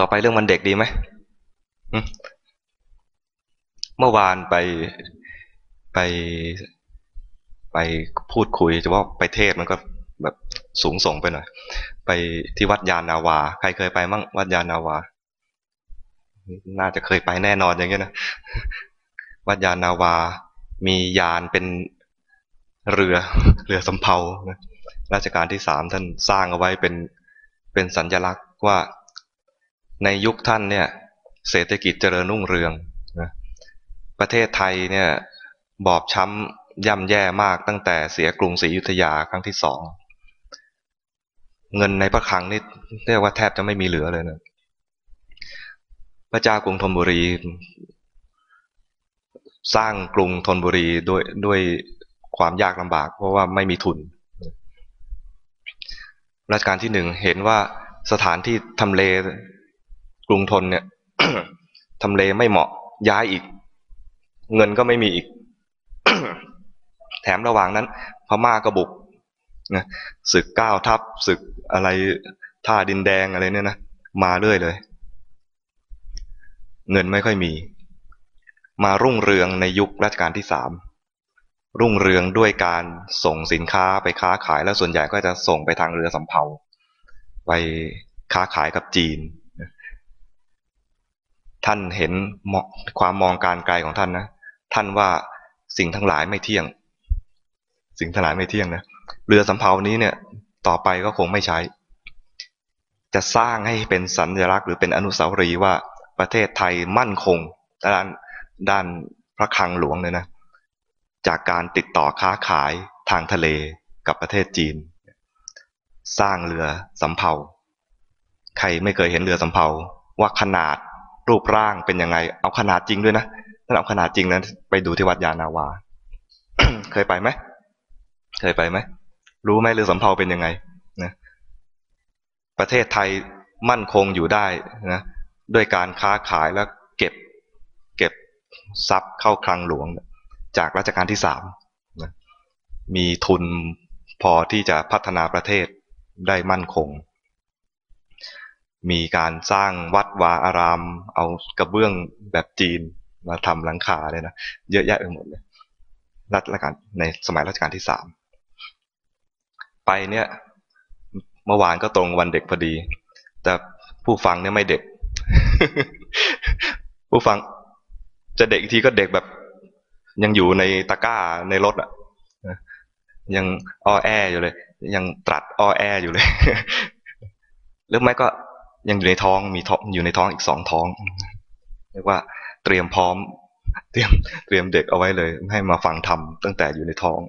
ต่อไปเรื่องวันเด็กดีไหมเมื่อวานไปไปไปพูดคุยจะว่าไปเทศมันก็แบบสูงส่งไปหน่อย ไปที่วัดยานนาวา ใครเคยไปมั่งวัดยานนาวา น่าจะเคยไปแน่นอนอย่างเงี้ยนะ วัดยานนาวา มียานเป็นเรือเรือสำเภาราชการที่สามท่านสร้างเอาไว้เป็นเป็นสัญลักษณ์ว่า ในยุคท่านเนี่ยเศรษฐกิจเจริญรุ่งเรืองนะประเทศไทยเนี่ยบอบช้ำย่ำแย่มากตั้งแต่เสียกรุงศรีอยุธยาครั้งที่สองเงินในพระคลังนี่เรียกว่าแทบจะไม่มีเหลือเลยนะพระเจ้ากรุงธนบุรี สร้างกรุงธนบุรีด้วยด้วยความยากลำบาก เพราะว่าไม่มีทุนรัชกาลที่หนึ่งเห็นว่าสถานที่ทำเล กรุงทนเนี่ยทำเลไม่เหมาะย้ายอีก เงินก็ไม่มีอีก แถมระหว่างนั้น พม่าก็บุกนะศึกก้าวทัพศึกอะไรท่าดินแดงอะไรเนี่ยนะมาเรื่อยเลย เงินไม่ค่อยมี มารุ่งเรืองในยุครัชกาลที่สามรุ่งเรืองด้วยการส่งสินค้าไปค้าขายแล้วส่วนใหญ่ก็จะส่งไปทางเรือสำเภาไปค้าขายกับจีน ท่านเห็นความมองการไกลของท่านนะ ท่านว่าสิ่งทั้งหลายไม่เที่ยง สิ่งทั้งหลายไม่เที่ยงนะ เรือสำเภานี้เนี่ย ต่อไปก็คงไม่ใช้ จะสร้างให้เป็นสัญลักษณ์หรือเป็นอนุสาวรีย์ว่าประเทศไทยมั่นคงด้านด้านพระคลังหลวงเลยนะ จากการติดต่อค้าขายทางทะเลกับประเทศจีน สร้างเรือสำเภา ใครไม่เคยเห็นเรือสำเภาว่าขนาด รูปร่างเป็นยังไง เอาขนาดจริงด้วยนะถ้าเอาขนาดจริงนั้นไปดูที่วัดยานาวา เคยไปไหมเคยไปไหมรู้ไหมเรือสำเภาเป็นยังไงนะประเทศไทยมั่นคงอยู่ได้นะด้วยการค้าขายแล้วเก็บเก็บทรัพย์เข้าคลังหลวง จากรัชกาลที่สามมีทุนพอที่จะพัฒนาประเทศได้มั่นคง มีการสร้างวัดวาอาราม เอากระเบื้องแบบจีนมาทำหลังคาเลยนะเยอะแยะไปหมดเลยรัชกาลในสมัยรัชกาลที่สามไปเนี่ยเมื่อวานก็ตรงวันเด็กพอดี แต่ผู้ฟังเนี่ยไม่เด็ก ผู้ฟังจะเด็กทีก็เด็กแบบ ยังอยู่ในตะกร้าในรถอะยังอ้อแออยู่เลย ยังตรัดอ้อแออยู่เลยหรือไม่ก็ ยังอยู่ในท้องมีท้องอยู่ในท้องอีกสองท้องเรียกว่าเตรียมพร้อม เตรียมเตรียมเด็กเอาไว้เลย ให้มาฟังธรรมตั้งแต่อยู่ในท้อง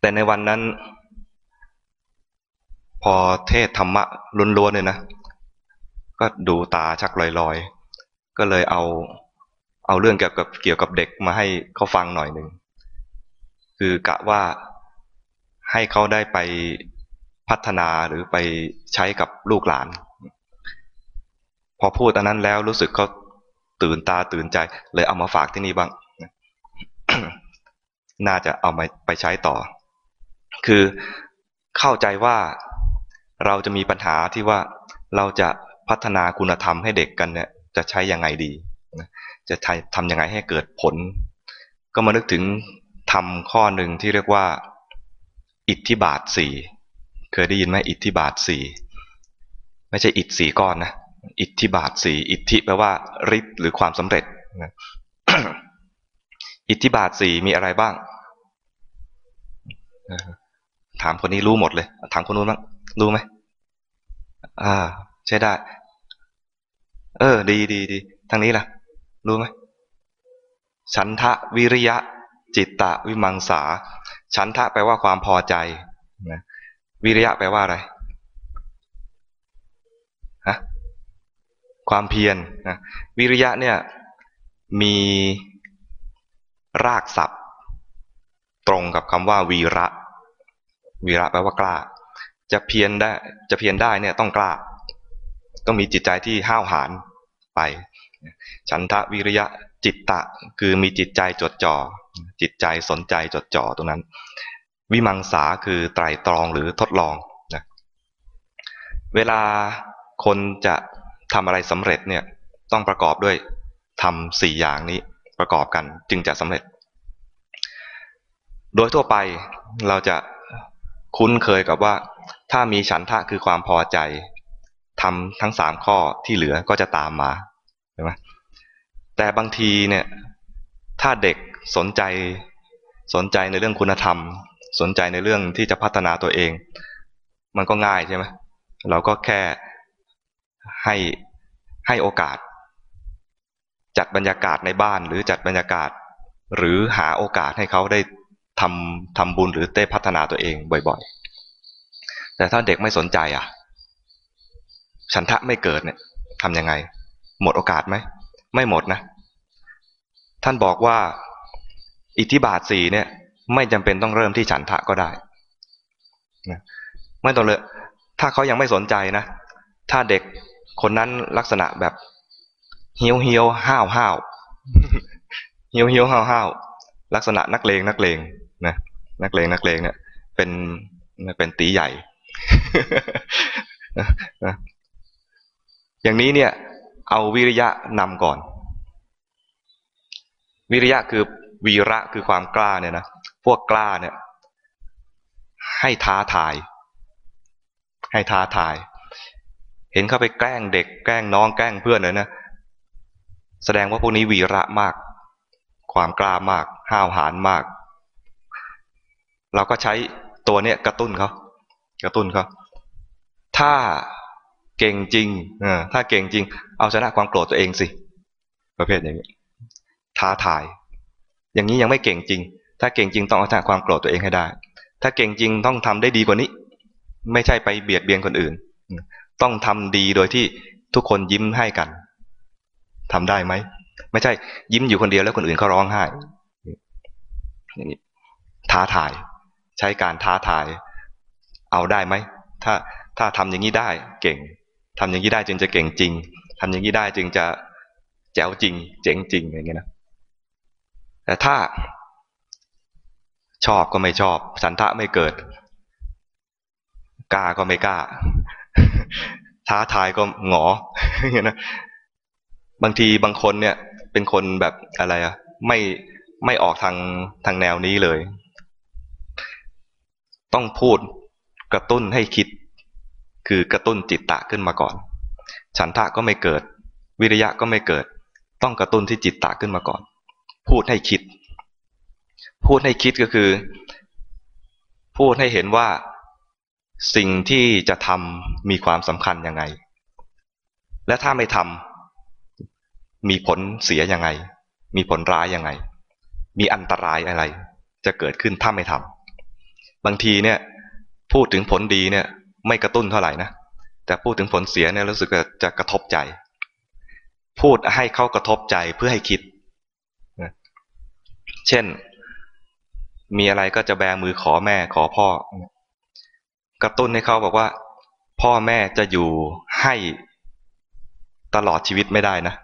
แต่ในวันนั้น พอเทศธรรมะล้วนๆเลยนะก็ดูตาชักลอยๆ ก็เลยเอาเอาเรื่องเกี่ยวกับเกี่ยวกับเด็กมาให้เขาฟังหน่อยหนึ่งคือกะว่าให้เขาได้ไป พัฒนาหรือไปใช้กับลูกหลาน พอพูดอันนั้นแล้วรู้สึกเขาตื่นตาตื่นใจ เลยเอามาฝากที่นี่บ้าง น่าจะเอามาไปใช้ต่อ คือเข้าใจว่าเราจะมีปัญหาที่ว่าเราจะพัฒนาคุณธรรมให้เด็กกันเนี่ยจะใช้ยังไงดี จะทำยังไงให้เกิดผล ก็มานึกถึงทำข้อหนึ่งที่เรียกว่า อิทธิบาทสี่ เคยได้ยินไหมอิทธิบาทสี่ไม่ใช่อิทสี่ก้อนนะอิทธิบาทสี่อิทธิแปลว่าฤทธิ์หรือความสำเร็จอิทธิบาทสี่มีอะไรบ้าง ถามคนนี้รู้หมดเลย ถามคนนู้นบ้าง รู้ไหมอ่า ใช่ได้ เออ ดีดีดีทางนี้ล่ะ รู้ไหมฉันทะวิริยะ จิตตะวิมังสา ฉันทะแปลว่าความพอใจนะ วิริยะแปลว่าอะไรฮะความเพียรนะวิริยะเนี่ยมีรากศัพท์ ตรงกับคำว่า วีระ วีระแปลว่ากล้า จะเพียรได้จะเพียรได้เนี่ยต้องกล้า ต้องมีจิตใจที่ห้าวหาญไป ฉันทะวิริยะจิตตะคือมีจิตใจจดจ่อจิตใจสนใจจดจ่อตรงนั้น วิมังสาคือไตรตรองหรือทดลองนะเวลาคนจะทำอะไรสำเร็จเนี่ยต้องประกอบด้วยทำสี่อย่างนี้ประกอบกันจึงจะสำเร็จ โดยทั่วไปเราจะคุ้นเคยกับว่าถ้ามีฉันทะคือความพอใจทำทั้งสามข้อที่เหลือก็จะตามมาใช่ไหมแต่บางทีเนี่ยถ้าเด็กสนใจสนใจในเรื่องคุณธรรม สนใจในเรื่องที่จะพัฒนาตัวเอง มันก็ง่ายใช่ไหมเราก็แค่ให้ให้โอกาส จัดบรรยากาศในบ้านหรือจัดบรรยากาศ หรือหาโอกาสให้เขาได้ทำทำบุญหรือได้พัฒนาตัวเองบ่อยๆ แต่ถ้าเด็กไม่สนใจอะ ฉันทะไม่เกิดเนี่ยทำยังไง หมดโอกาสไหม ไม่หมดนะ ท่านบอกว่าอิทธิบาทสี่เนี่ย ไม่จำเป็นต้องเริ่มที่ฉันทะก็ได้ไม่ต้องเลยถ้าเขายังไม่สนใจนะ ถ้าเด็กคนนั้นลักษณะแบบเฮี้ยวเฮี้ยวห้าวห้าวเฮี้ยวเฮี้ยวห้าวห้าวลักษณะนักเลงนักเลงนะนักเลงนักเลงเนี่ยเป็นเป็นตีใหญ่อย่างนี้เนี่ย เอาวิริยะนำก่อน วิริยะคือวีระคือความกล้าเนี่ยนะ พวกกล้าเนี่ยให้ท้าทาย ให้ท้าทาย เห็นเข้าไปแกล้งเด็ก แกล้งน้องแกล้งเพื่อนเลยนะแสดงว่าพวกนี้วีระมาก ความกล้ามาก ห้าวหาญมาก เราก็ใช้ตัวเนี้ยกระตุ้นเขากระตุ้นเขาถ้าเก่งจริงอถ้าเก่งจริง เอาชนะความโกรธตัวเองสิ ประเภทอย่างนี้ ท้าทาย อย่างนี้ยังไม่เก่งจริง ถ้าเก่งจริงต้องเอาชนะความโกรธตัวเองให้ได้ ถ้าเก่งจริงต้องทำได้ดีกว่านี้ ไม่ใช่ไปเบียดเบียนคนอื่น ต้องทำดีโดยที่ทุกคนยิ้มให้กันทำได้ไหม ไม่ใช่ยิ้มอยู่คนเดียวแล้วคนอื่นเขาร้องไห้อย่างนี้ท้าทาย ใช้การท้าทาย เอาได้ไหม ถ้าถ้าทำอย่างนี้ได้เก่งทำอย่างนี้ได้จึงจะเก่งจริงทำอย่างนี้ได้จึงจะแจ๋วจริง เจ๋งจริงอย่างเงี้ยนะแต่ถ้า ชอบก็ไม่ชอบ สันทะไม่เกิดกล้าก็ไม่กล้า ท้าทายก็หงอเงี้ยนะบางทีบางคนเนี่ยเป็นคนแบบอะไรอะไม่ไม่ออกทางทางแนวนี้เลย ต้องพูดกระตุ้นให้คิด คือกระตุ้นจิตตะขึ้นมาก่อน ฉันทะก็ไม่เกิด วิริยะก็ไม่เกิด ต้องกระตุ้นที่จิตตะขึ้นมาก่อน พูดให้คิด พูดให้คิดก็คือ พูดให้เห็นว่าสิ่งที่จะทำมีความสำคัญยังไง และถ้าไม่ทำมีผลเสียยังไง มีผลร้ายยังไง มีอันตรายอะไร จะเกิดขึ้นถ้าไม่ทำบางทีเนี่ยพูดถึงผลดีเนี่ยไม่กระตุ้นเท่าไหร่นะแต่พูดถึงผลเสียเนี่ยรู้สึกจะกระทบใจ พูดให้เขากระทบใจเพื่อให้คิด เช่น มีอะไรก็จะแบมือขอแม่ขอพ่อ กระตุ้นให้เขาบอกว่า พ่อแม่จะอยู่ให้ตลอดชีวิตไม่ได้นะ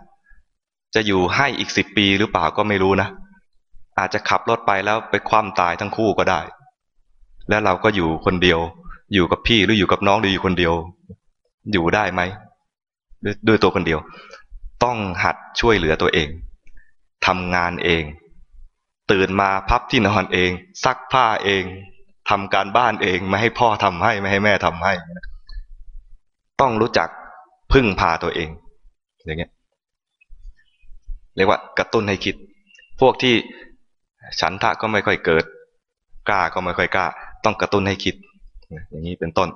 จะอยู่ให้อีกสิบปีหรือเปล่าก็ไม่รู้นะ อาจจะขับรถไปแล้วไปคว่ำตายทั้งคู่ก็ได้ แล้วเราก็อยู่คนเดียว อยู่กับพี่หรืออยู่กับน้องหรืออยู่คนเดียว อยู่ได้ไหมด้วยตัวคนเดียว ต้องหัดช่วยเหลือตัวเองทำงานเอง ตื่นมาพับที่นอนเอง ซักผ้าเองทำการบ้านเองไม่ให้พ่อทำให้ไม่ให้แม่ทำให้ ต้องรู้จักพึ่งพาตัวเอง อย่างเงี้ยเรียกว่ากระตุ้นให้คิด พวกที่ฉันทะก็ไม่ค่อยเกิด กล้าก็ไม่ค่อยกล้า ต้องกระตุ้นให้คิด อย่างนี้เป็นต้น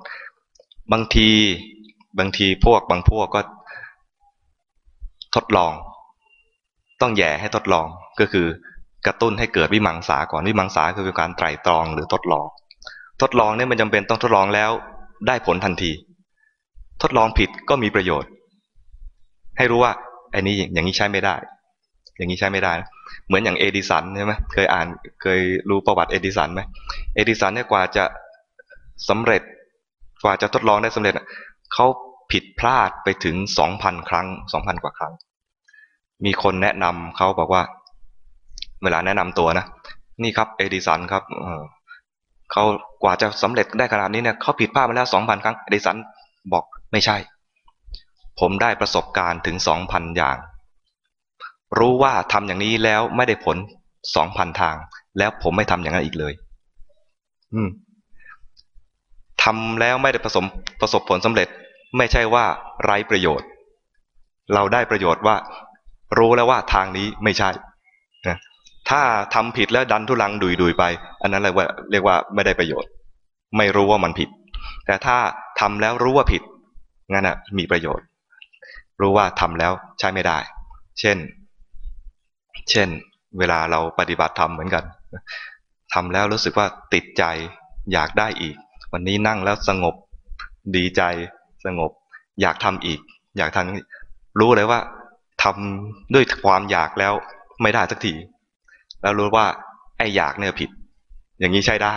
บางทีบางทีพวกบางพวกก็ทดลอง ต้องแย่ให้ทดลองก็คือ กระตุ้นให้เกิดวิมังสาก่อนวิมังสาคือการไตรตรองหรือทดลอง ทดลองเนี่ยมันจำเป็นต้องทดลองแล้วได้ผลทันที ทดลองผิดก็มีประโยชน์ ให้รู้ว่าไอ้นี้อย่างนี้ใช้ไม่ได้ อย่างนี้ใช้ไม่ได้ เหมือนอย่างเอดิสันใช่ไหมเคยอ่านเคยรู้ประวัติเอดิสันไหมเอดิสันเนี่ยกว่าจะสำเร็จกว่าจะทดลองได้สำเร็จเขาผิดพลาดไปถึงสองพันครั้งสองพันกว่าครั้ง มีคนแนะนำเขาบอกว่า เวลาแนะนำตัวนะ นี่ครับเอดิสันครับเขากว่าจะสำเร็จได้ขนาดนี้เนี่ยเขาผิดพลาดมาแล้วสองพันครั้งเอดิสันบอกไม่ใช่ ผมได้ประสบการณ์ถึงสองพันอย่าง รู้ว่าทำอย่างนี้แล้วไม่ได้ผลสองพันทาง แล้วผมไม่ทำอย่างนั้นอีกเลย อืมทำแล้วไม่ได้ประสมประสบผลสำเร็จ ไม่ใช่ว่าไร้ประโยชน์ เราได้ประโยชน์ว่า รู้แล้วว่าทางนี้ไม่ใช่นะ ถ้าทำผิดแล้วดันทุลังดุยดุยไป อันนั้นเรียกว่าเรียกว่าไม่ได้ประโยชน์ ไม่รู้ว่ามันผิด แต่ถ้าทำแล้วรู้ว่าผิดงั้นอะมีประโยชน์ รู้ว่าทำแล้วใช้ไม่ได้ เช่น เช่น เวลาเราปฏิบัติธรรมเหมือนกันทำแล้วรู้สึกว่าติดใจอยากได้อีก วันนี้นั่งแล้วสงบดีใจสงบ อยากทำอีก อยากทำรู้เลยว่าทำด้วยความอยากแล้วไม่ได้สักที แล้วรู้ว่าไอ้อยากเนี่ยผิด อย่างนี้ใช่ได้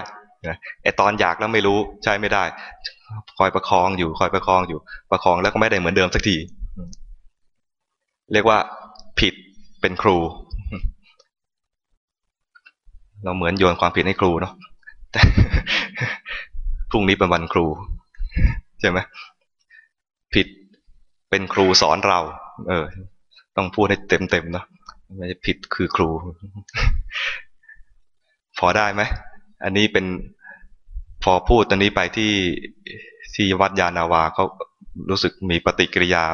ไอ้ตอนอยากแล้วไม่รู้ใช่ไม่ได้ คอยประคองอยู่คอยประคองอยู่ ประคองแล้วก็ไม่ได้เหมือนเดิมสักที เรียกว่าผิดเป็นครู เราเหมือนโยนความผิดให้ครูเนาะพรุ่งนี้เป็นวันครูใช่ไหมผิดเป็นครูสอนเรา เออ ต้องพูดให้เต็มเต็มเนาะ ไม่ผิดคือครู พอได้ไหม อันนี้เป็นพอพูดตอนนี้ไปที่ที่วัดยานาวาเขารู้สึกมีปฏิกิริยา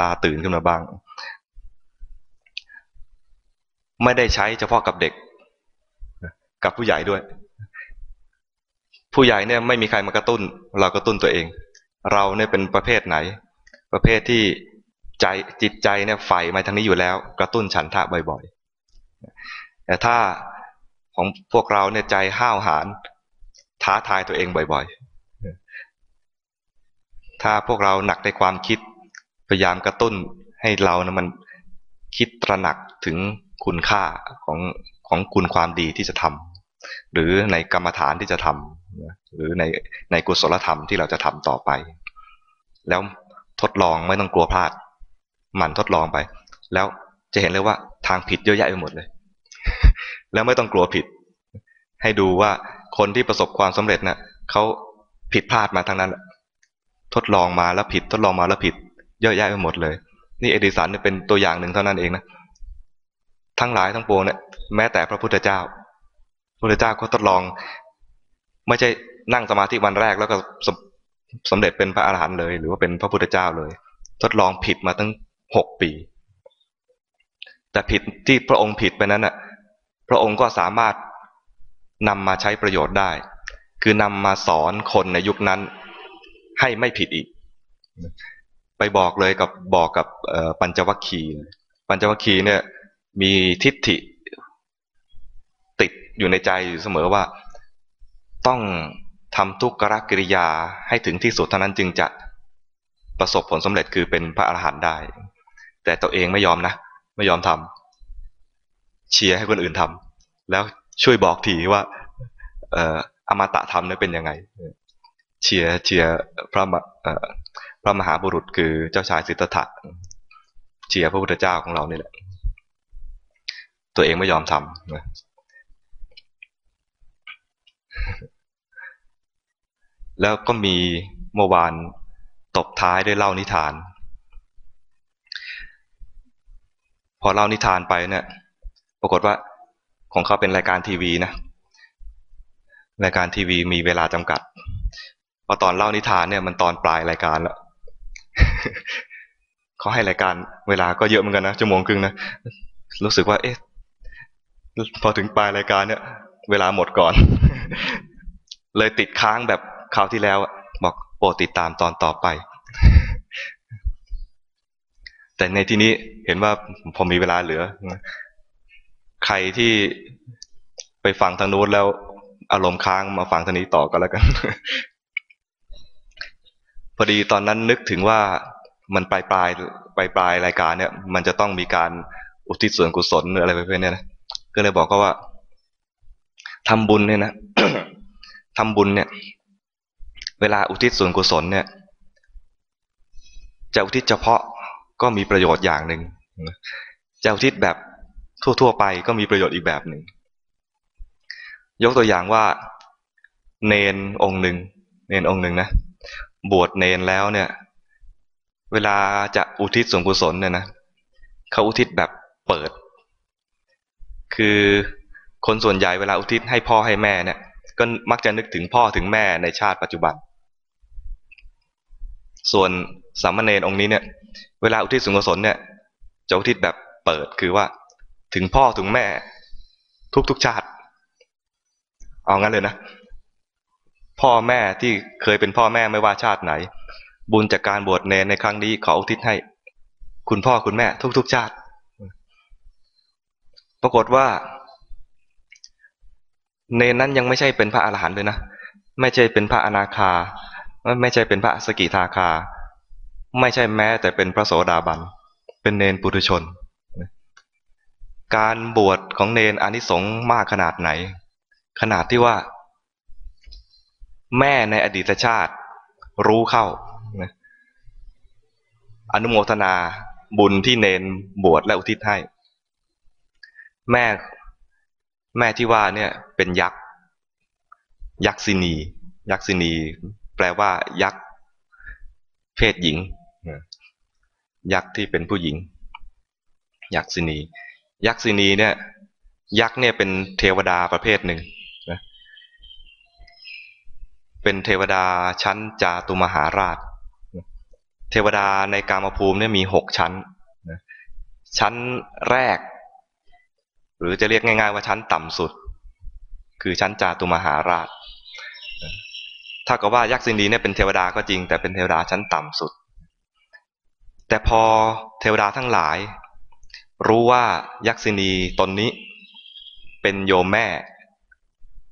ตาตื่นขึ้นมาบ้าง ไม่ได้ใช้เฉพาะกับเด็ก กับผู้ใหญ่ด้วย ผู้ใหญ่เนี่ยไม่มีใครมากระตุ้น เรากระตุ้นตัวเอง เราเนี่ยเป็นประเภทไหน ประเภทที่ ใจจิตใจเนี่ยใฝ่มาทางนี้อยู่แล้ว กระตุ้นฉันทะบ่อยๆแต่ถ้าของพวกเราเนี่ยใจห้าวหาญท้าทายตัวเองบ่อยๆ ถ้าพวกเราหนักในความคิดพยายามกระตุ้นให้เรานะมันคิดตระหนักถึงคุณค่าของของคุณความดีที่จะทำหรือในกรรมฐานที่จะทำหรือในในกุศลธรรมที่เราจะทำต่อไป แล้วทดลองไม่ต้องกลัวพลาด หมั่นทดลองไป แล้วจะเห็นเลยว่าทางผิดเยอะแยะไปหมดเลย แล้วไม่ต้องกลัวผิด ให้ดูว่าคนที่ประสบความสำเร็จนะ่ะเขาผิดพลาดมาทั้งนั้น ทดลองมาแล้วผิด ทดลองมาแล้วผิด เยอะแยะไปหมดเลย นี่เอดิสันเนี่ยเป็นตัวอย่างหนึ่งเท่านั้นเองนะทั้งหลายทั้งปวงเนี่ยแม้แต่พระพุทธเจ้า พระพุทธเจ้าก็ทดลอง ไม่ใช่นั่งสมาธิวันแรกแล้วก็สำเร็จเป็นพระอาหารหันต์เลย หรือว่าเป็นพระพุทธเจ้าเลย ทดลองผิดมาตั้ง หกปี แต่ผิดที่พระองค์ผิดไปนั้นน่ะพระองค์ก็สามารถนำมาใช้ประโยชน์ได้ คือนำมาสอนคนในยุคนั้นให้ไม่ผิดอีก ไปบอกเลยกับบอกกับปัญจวัคคีย์ปัญจวัคคีย์เนี่ยมีทิฏฐิติดอยู่ในใจอยู่เสมอว่า ต้องทำทุกขกิริยาให้ถึงที่สุดเท่านั้นจึงจะประสบผลสำเร็จคือเป็นพระอรหันต์ได้ แต่ตัวเองไม่ยอมนะ ไม่ยอมทำเชียร์ให้คนอื่นทำแล้วช่วยบอกทีว่า เอ่ออมตะธรรมนี่เป็นยังไง เชียร์เชียร์พระพระมหาบุรุษคือเจ้าชายสิทธัตถะเชียร์พระพุทธเจ้าของเรานี่แหละ ตัวเองไม่ยอมทำนะแล้วก็มีเมื่อวานตบท้ายด้วยเล่านิทาน พอเล่านิทานไปเนี่ย ปรากฏว่าของเขาเป็นรายการทีวีนะ รายการทีวีมีเวลาจำกัด พอตอนเล่านิทานเนี่ยมันตอนปลายรายการแล้วเขาให้รายการเวลาก็เยอะเหมือนกันนะชั่วโมงครึ่งนะ รู้สึกว่า เอ๊ะ พอถึงปลายรายการเนี่ย เวลาหมดก่อน เลยติดค้างแบบคราวที่แล้ว บอกโปรดติดตามตอนต่อไป แต่ในที่นี้เห็นว่าพอมีเวลาเหลือ ใครที่ไปฟังทางโน้นแล้ว อารมณ์ค้างมาฟังทางนี้ต่อก็แล้วกัน พอดีตอนนั้นนึกถึงว่ามันปลายปลายปลายปลายรายการเนี่ย มันจะต้องมีการอุทิศส่วนกุศลอะไรไปเนี่ยนะก็เลยบอกก็ว่าทำบุญเนี่ยนะทำบุญเนี่ย เวลาอุทิศส่วนกุศลเนี่ย จะอุทิศเฉพาะ ก็มีประโยชน์อย่างหนึ่งจะอุทิศแบบทั่ว ๆ ไปก็มีประโยชน์อีกแบบหนึ่งยกตัวอย่างว่า เนนองค์หนึ่งเนนองค์หนึ่งนะบวชเนนแล้วเนี่ย เวลาจะอุทิศส่วนกุศลเนี่ยนะเขาอุทิศแบบเปิด คือคนส่วนใหญ่เวลาอุทิศให้พ่อให้แม่เนี่ย ก็มักจะนึกถึงพ่อถึงแม่ในชาติปัจจุบัน ส่วนสามเณรองค์นี้เนี่ย เวลาอุทิศส่วนกุศลเนี่ยจะอุทิศแบบเปิดคือว่า ถึงพ่อถึงแม่ ทุกๆชาติ เอางั้นเลยนะ พ่อแม่ที่เคยเป็นพ่อแม่ไม่ว่าชาติไหน บุญจากการบวชเนรในครั้งนี้ขออุทิศให้ คุณพ่อคุณแม่ ทุกๆชาติ ปรากฏว่า เนรนั้นยังไม่ใช่เป็นพระอรหันต์เลยนะไม่ใช่เป็นพระอนาคา ไม่ใช่เป็นพระสกิทาคา ไม่ใช่แม้แต่เป็นพระโสดาบัน เป็นเนรปุถุชน การบวชของเนรอานิสงส์มากขนาดไหน ขนาดที่ว่า แม่ในอดีตชาติรู้เข้า อนุโมทนาบุญที่เนนบวชและอุทิศให้ แม่แม่ที่ว่าเนี่ยเป็นยักษ์ ยักษินี ยักษินี แปลว่ายักษ์เพศหญิง ยักษ์ที่เป็นผู้หญิง ยักษินี ยักษินีเนี่ยยักษ์เนี่ยเป็นเทวดาประเภทหนึ่งนะเป็นเทวดาชั้นจาตุมหาราช เทวดาในกามภูมิเนี่ยมีหกชั้นชั้นแรก หรือจะเรียกง่าย ๆ ว่าชั้นต่ำสุด คือชั้นจาตุมหาราชถ้ากับว่ายักษินีเนี่ยเป็นเทวดาก็จริง แต่เป็นเทวดาชั้นต่ำสุด แต่พอเทวดาทั้งหลาย รู้ว่ายักษินีตนนี้ เป็นโยมแม่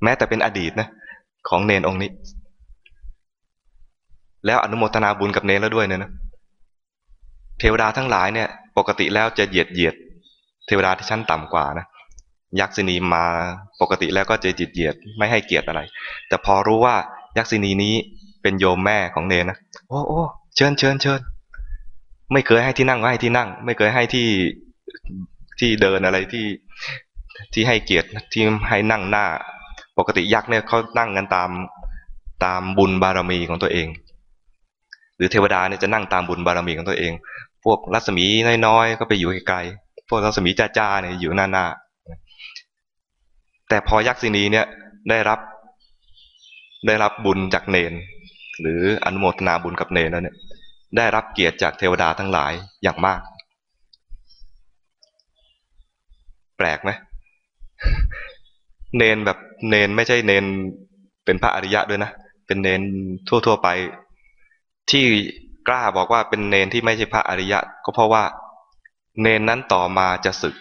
แม้แต่เป็นอดีตนะของเนนองค์นี้ แล้วอนุโมทนาบุญกับเนรแล้วด้วยเนี่ยนะเทวดาทั้งหลายเนี่ย ปกติแล้วจะเหยียดเหยียด เทวดาที่ชั้นต่ำกว่านะยักษินีมาปกติแล้วก็จะจิตเหยียดไม่ให้เกียรติอะไร แต่พอรู้ว่ายักษินีนี้เป็นโยมแม่ของเนรนะโอ้โอ้เชิญเชิญเชิญ ไม่เคยให้ที่นั่งก็ให้ที่นั่ง ไม่เคยให้ที่ที่เดินอะไรที่ที่ให้เกียรติที่ให้นั่งหน้า ปกติยักษ์เนี่ยเขานั่งกันตามตามบุญบารมีของตัวเอง หรือเทวดาเนี่ยจะนั่งตามบุญบารมีของตัวเอง พวกรัศมีน้อยๆก็ไปอยู่ไกลๆพวกรัศมีจ้าๆเนี่ยอยู่หน้าๆแต่พอยักษินีเนี่ยได้รับได้รับบุญจากเนน หรืออนุโมทนาบุญกับเนนแล้วเนี่ย ได้รับเกียรติจากเทวดาทั้งหลายอย่างมาก แปลกไหมเนนแบบเนนไม่ใช่เนนเป็นพระอริยะด้วยนะ เป็นเนนทั่ว ๆไป ที่กล้าบอกว่าเป็นเนนที่ไม่ใช่พระอริยะ ก็เพราะว่า เนนนั้นต่อมาจะศึก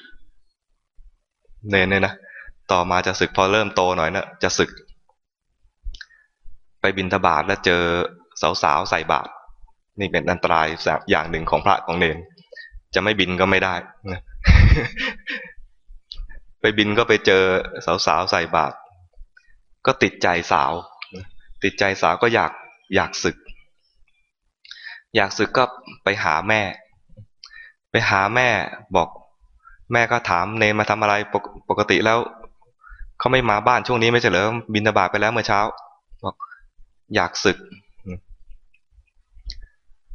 เนนเนี่ยนะต่อมาจะศึกพอเริ่มโตหน่อยนะจะศึก ไปบินทบาทแล้วเจอสาวๆใส่บาตร นี่เป็นอันตรายอย่างหนึ่งของพระของเนนจะไม่บินก็ไม่ได้นะไปบินก็ไปเจอสาวๆใส่บาตรก็ติดใจสาว ติดใจสาวก็อยากอยากศึก อยากศึกก็ไปหาแม่ ไปหาแม่บอกแม่ก็ถามเนมาทำอะไรปกปกติแล้วเขาไม่มาบ้านช่วงนี้ไม่ใช่เหรอบินตบาไปแล้วเมื่อเช้า บอกอยากศึก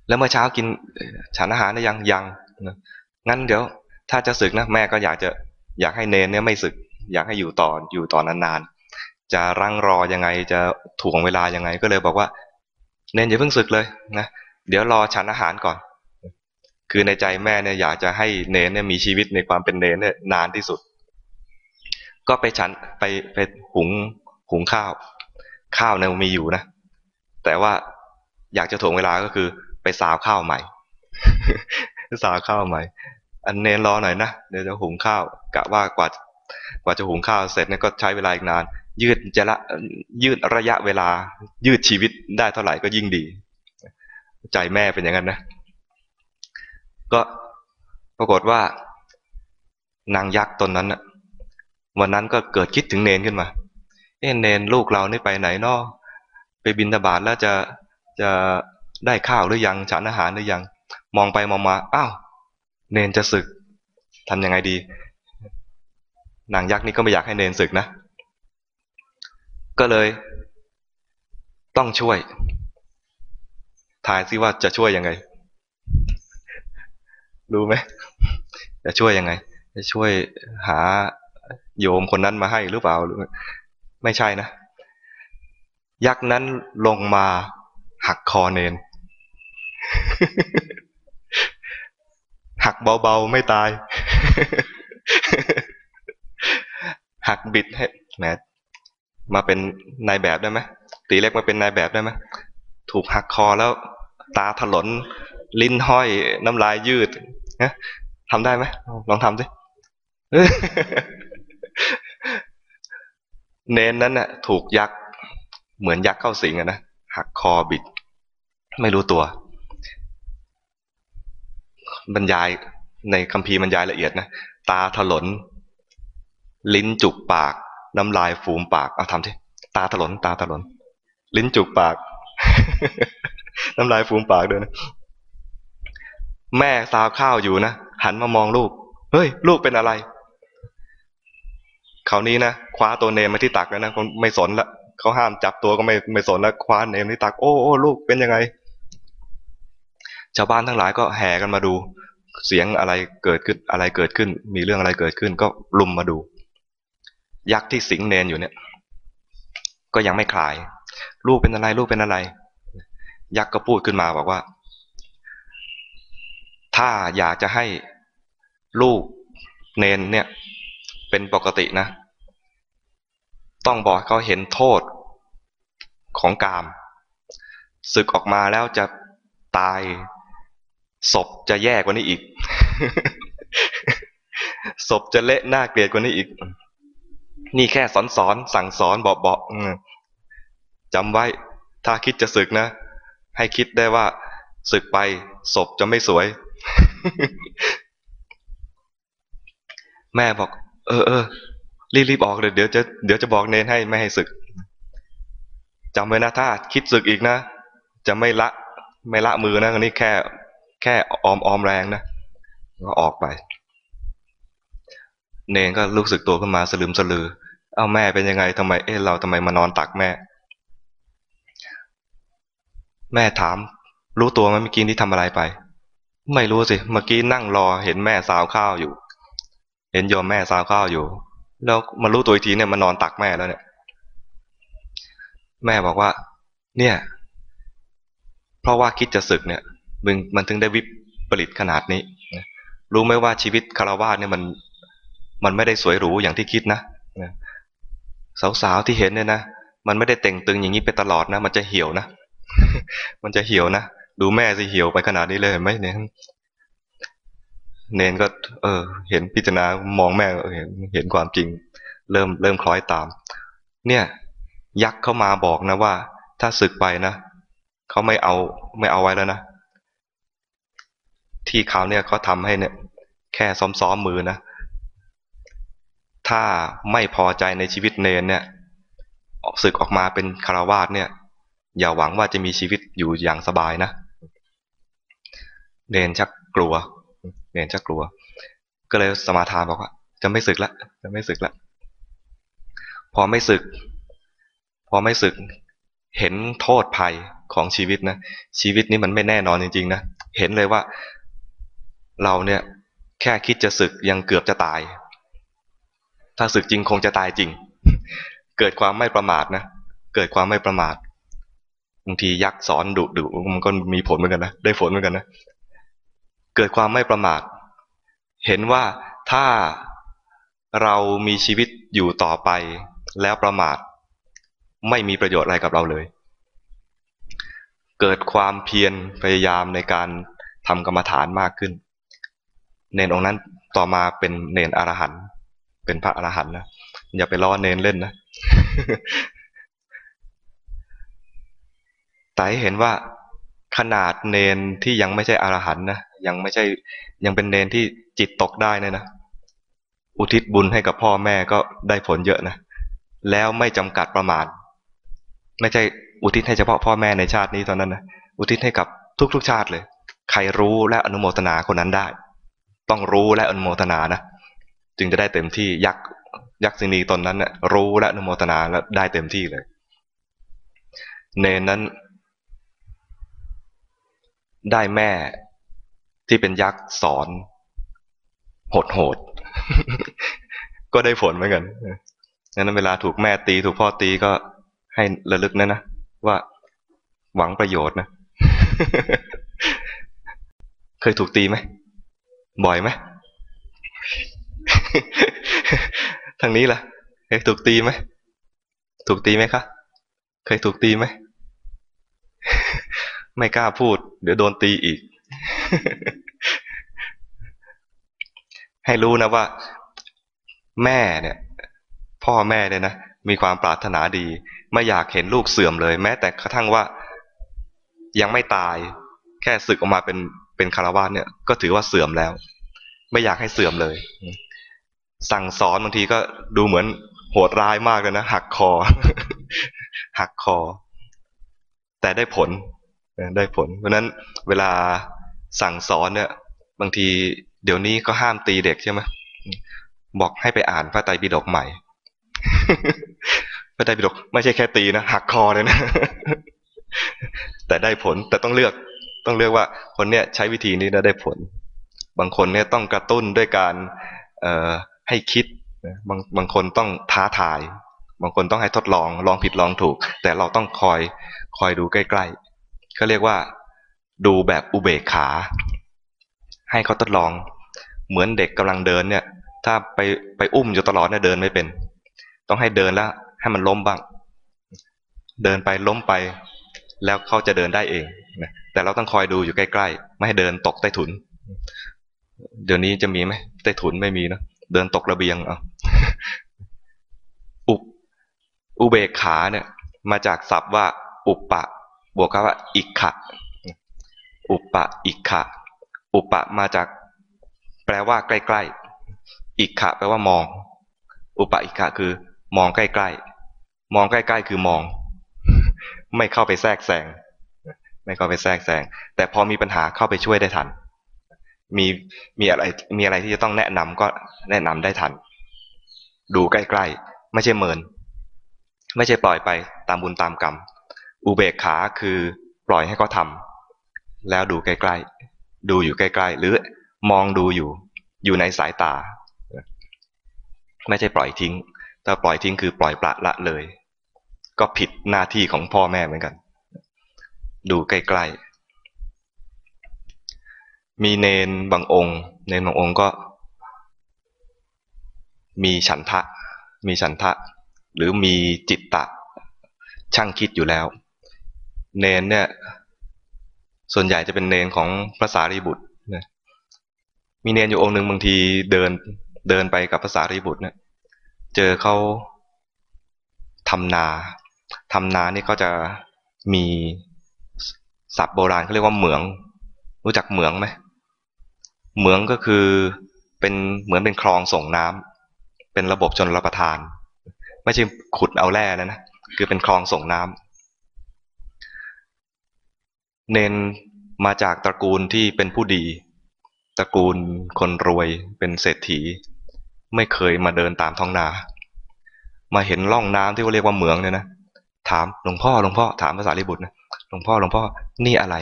แล้วเมื่อเช้ากินฉันอาหารได้ยังยังงั้นเดี๋ยว ถ้าจะศึกนะแม่ก็อยากจะอยากให้เนนเนี่ยไม่ศึก อยากให้อยู่ต่ออยู่ต่อนานๆจะรังรอยังไงจะถ่วงเวลายังไงก็เลยบอกว่า เนนอย่าเพิ่งศึกเลยนะเดี๋ยวรอฉันอาหารก่อน คือในใจแม่เนี่ยอยากจะให้เนนเนี่ยมีชีวิตในความเป็นเนนเนี่ยนานที่สุด ก็ไปฉันไปไปหุงหุงข้าว ข้าวเนี่ยมีอยู่นะ แต่ว่าอยากจะถ่วงเวลาก็คือ ไปสาวข้าวใหม่ สาวข้าวใหม่ อันเนนรอหน่อยนะเดี๋ยวจะหุงข้าวกะว่ากว่ากว่าจะหุงข้าวเสร็จเนี่ยก็ใช้เวลาอีกนาน ยืดจะละยืดระยะเวลา ยืดชีวิตได้เท่าไหร่ก็ยิ่งดี ใจแม่เป็นอย่างนั้นนะ ก็ปรากฏว่านางยักษ์ตนนั้นวันนั้นก็เกิดคิดถึงเนนขึ้นมา เอ๊ะเนนลูกเรานี่ไปไหนนอไปบินตบาทแล้วจะจะ ได้ข้าวหรือยังฉันอาหารหรือยัง มองไปมองมาอ้าวเนนจะศึกทำยังไงดีนางยักษ์นี่ก็ไม่อยากให้เนนศึกนะ ก็เลย ต้องช่วยทายซิว่าจะช่วยยังไง รู้ไหมจะช่วยยังไง จะช่วยหาโยมคนนั้นมาให้หรือเปล่าหรือไม่ใช่นะ ยักษ์นั้นลงมาหักคอเนน หักเบาๆไม่ตาย หักบิดให้แหมมาเป็นนายแบบได้ไหมตีเล็กมาเป็นนายแบบได้ไหมถูกหักคอแล้ว ตาถลน ลิ้นห้อย น้ำลายยืดนะทำได้ไหมลองทำสิเน้นนั้นน่ะ ถูกยักษ์เหมือนยักษ์เข้าสิงอะนะหักคอบิด ไม่รู้ตัว บรรยายในคัมภีร์บรรยายละเอียดนะตาถลน ลิ้นจุกปาก น้ำลายฟูมปากเอาทำสิตาถลน ตาถลน ลิ้นจุกปาก น้ำลายฟูมปากด้วยนะแม่ซาวข้าวอยู่นะหันมามองลูก เฮ้ย ลูกเป็นอะไรคราวนี้นะคว้าตัวเนมมาที่ตักแล้วนะไม่สนละเขาห้ามจับตัวก็ไม่ไม่สนแล้วคว้าเนมที่ตักโอ้โอ้ลูกเป็นยังไง ชาวบ้านทั้งหลายก็แห่กันมาดู เสียงอะไรเกิดขึ้นอะไรเกิดขึ้น มีเรื่องอะไรเกิดขึ้น ก็ลุมมาดู ยักษ์ที่สิงเนนอยู่เนี่ย ก็ยังไม่คลาย ลูกเป็นอะไรลูกเป็นอะไร ยักษ์ก็พูดขึ้นมาบอกว่า ถ้าอยากจะให้ลูกเนนเนี่ยเป็นปกตินะ ต้องบอกเขาเห็นโทษของกามศึกออกมาแล้วจะตาย ศพจะแย่กว่านี้อีก ศพจะเละหน่าเกลียดกว่านี้อีก นี่แค่สอนสอนสั่งสอนบอกบอกจำไว้ ถ้าคิดจะศึกนะ ให้คิดได้ว่าศึกไปศพจะไม่สวย แม่บอก เออเออรีบรีบออกเลยเดี๋ยวจะเดี๋ยวจะบอกเนนให้ไม่ให้ศึกจำไว้นะถ้าคิดศึกอีกนะ จะไม่ละไม่ละมือนะนนี้แค่ แค่ออมออมแรงนะก็ออกไป เนนก็รู้สึกตัวขึ้นมาสลืมสลือ เอาแม่เป็นยังไงทำไมเอ๊ะเราทำไมมานอนตักแม่ แม่ถาม รู้ตัวไหมเมื่อกี้ที่ทำอะไรไป ไม่รู้สิเมื่อกี้นั่งรอเห็นแม่สาวข้าวอยู่ เห็นโยมแม่ซาวข้าวอยู่ แล้วมารู้ตัวอีกทีเนี่ยมานอนตักแม่แล้วเนี่ย แม่บอกว่า เนี่ย เพราะว่าคิดจะศึกเนี่ย มึงมันถึงได้วิปริตขนาดนี้รู้ไหมว่าชีวิตคารวะเนี่ยมันมันไม่ได้สวยหรูอย่างที่คิดนะสาวๆที่เห็นเนี่ยนะมันไม่ได้เต่งตึงอย่างนี้ไปตลอดนะ มันจะเหี่ยวนะ มันจะเหี่ยวนะ ดูแม่สิเหี่ยวไปขนาดนี้เลยเห็นไหมเนี่ยเนนก็ เออ เห็นพิจารณามองแม่เห็นเห็นความจริง เริ่มเริ่มคล้อยตาม เนี่ย ยักษ์เข้ามาบอกนะว่า ถ้าศึกไปนะเขาไม่เอาไม่เอาไว้แล้วนะ ที่เขาเนี่ยเขาทำให้เนี่ยแค่ซ้อมๆมือนะ ถ้าไม่พอใจในชีวิตเนนเนี่ยออกศึกออกมาเป็นคารวาสเนี่ย อย่าหวังว่าจะมีชีวิตอยู่อย่างสบายนะ เนนชักกลัว เนนจะกลัว ก็เลยสมาทานบอกว่า จะไม่ศึกละจะไม่ศึกละพอไม่ศึก พอไม่ศึก เห็นโทษภัยของชีวิตนะ ชีวิตนี้มันไม่แน่นอนจริงๆนะ เห็นเลยว่า เราเนี่ยแค่คิดจะศึกยังเกือบจะตาย ถ้าศึกจริงคงจะตายจริง เกิดความไม่ประมาทนะ เกิดความไม่ประมาทบางทียักษ์สอนดุดุมันก็มีผลเหมือนกันนะ ได้ผลเหมือนกันนะ เกิดความไม่ประมาท เห็นว่าถ้าเรามีชีวิตอยู่ต่อไปแล้วประมาท ไม่มีประโยชน์อะไรกับเราเลย เกิดความเพียรพยายามในการทำกรรมฐานมากขึ้น เนนองนั้นต่อมาเป็นเนนอรหันต์เป็นพระอรหันต์นะอย่าไปล้อเนนเล่นนะแต่เห็นว่าขนาดเนนที่ยังไม่ใช่อรหันต์นะยังไม่ใช่ยังเป็นเนนที่จิตตกได้เนี่ยนะอุทิศบุญให้กับพ่อแม่ก็ได้ผลเยอะนะแล้วไม่จำกัดประมาณ ไม่ใช่อุทิศให้เฉพาะพ่อแม่ในชาตินี้เท่านั้นนะอุทิศให้กับทุกๆชาติเลย ใครรู้และอนุโมทนาคนนั้นได้ ต้องรู้และอนุโมทนานะ จึงจะได้เต็มที่ยักษ์ยักษ์สินีตนนั้นนะ่ะรู้และอนุโมทนาแล้วได้เต็มที่เลย เนนนั้น ได้แม่ที่เป็นยักษ์สอนโหดโหดก็ได้ผลเหมือนกันงั้นเวลาถูกแม่ตีถูกพ่อตีก็ให้ระลึกนะนะว่าหวังประโยชน์นะ เคยถูกตีไหม บ่อยไหมทางนี้ล่ะเคยถูกตีไหมถูกตีไหมคะเคยถูกตีไหมไม่กล้าพูด เดี๋ยวโดนตีอีก ให้รู้นะว่า แม่เนี่ย พ่อแม่เนี่ยนะมีความปรารถนาดี ไม่อยากเห็นลูกเสื่อมเลย แม้แต่กระทั่งว่ายังไม่ตาย แค่ศึกออกมาเป็น เป็นคารวะเนี่ยก็ถือว่าเสื่อมแล้ว ไม่อยากให้เสื่อมเลย สั่งสอนบางทีก็ดูเหมือนโหดร้ายมากเลยนะหักคอ หักคอ แต่ได้ผลได้ผล เพราะนั้นเวลาสั่งสอนเนี่ย บางทีเดี๋ยวนี้ก็ห้ามตีเด็กใช่ไหมบอกให้ไปอ่านพระไตรปิฎกใหม่ พระไตรปิฎกไม่ใช่แค่ตีนะหักคอเลยนะ แต่ได้ผลแต่ต้องเลือก ต้องเลือกว่าคนเนี้ยใช้วิธีนี้แล้วได้ผล บางคนเนี่ยต้องกระตุ้นด้วยการให้คิดบางบางคนต้องท้าทาย บางคนต้องให้ทดลองลองผิดลองถูก แต่เราต้องคอยคอยดูใกล้ๆเขาเรียกว่าดูแบบอุเบกขา ให้เขาทดลอง เหมือนเด็กกำลังเดินเนี่ย ถ้าไปไปอุ้มอยู่ตลอดเนี่ยเดินไม่เป็น ต้องให้เดินแล้วให้มันล้มบ้าง เดินไปล้มไป แล้วเขาจะเดินได้เอง แต่เราต้องคอยดูอยู่ใกล้ๆ ไม่ให้เดินตกใต้ถุน เดี๋ยวนี้จะมีไหมใต้ถุนไม่มีนะเดินตกระเบียงเอาอุอุเบกขาเนี่ย มาจากศัพท์ว่า อุปปะ บวกกับว่า อิกขะอุปปะอิกขะอุปปะมาจาก แปลว่า ใกล้ๆอิกขะแปลว่ามอง อุปปะอิกขะคือ มองใกล้ๆมองใกล้ ๆ คือมอง ไม่เข้าไปแทรกแซง ไม่เข้าไปแทรกแซงแต่พอมีปัญหาเข้าไปช่วยได้ทัน มีมีอะไรมีอะไรที่จะต้องแนะนำก็แนะนำได้ทัน ดูใกล้ๆ ไม่ใช่เมิน ไม่ใช่ปล่อยไปตามบุญตามกรรม อุเบกขาคือปล่อยให้เขาทาแล้วดูใกล้ๆ ดูอยู่ใกล้ๆ หรือมองดูอยู่อยู่ในสายตา ไม่ใช่ปล่อยทิ้ง ถ้าปล่อยทิ้งคือปล่อยปละละเลย ก็ผิดหน้าที่ของพ่อแม่เหมือนกัน ดูใกล้ๆ มีเนนบางองค์ เนนบางองค์ก็ มีฉันทะ มีฉันทะ หรือมีจิตตะ ช่างคิดอยู่แล้ว เนนเนี่ย ส่วนใหญ่จะเป็นเนนของพระสารีบุตรนะมีเนนอยู่องค์หนึ่งบางทีเดินเดินไปกับพระสารีบุตรเนี่ยเจอเขาทำนาทำนานี่ก็จะมี ศัพท์โบราณเขาเรียกว่าเหมือง รู้จักเหมืองไหมเหมืองก็คือเป็นเหมือนเป็นคลองส่งน้ำเป็นระบบชนรับประทาน ไม่ใช่ขุดเอาแร่นะนะคือเป็นคลองส่งน้ำเน้นมาจากตระกูลที่เป็นผู้ดี ตระกูลคนรวยเป็นเศรษฐี ไม่เคยมาเดินตามท้องนา มาเห็นร่องน้ำที่เขาเรียกว่าเหมืองเนี่ยนะถามหลวงพ่อหลวงพ่อถามภาษาลิบุตรนะ หลวงพ่อหลวงพ่อนี่อะไร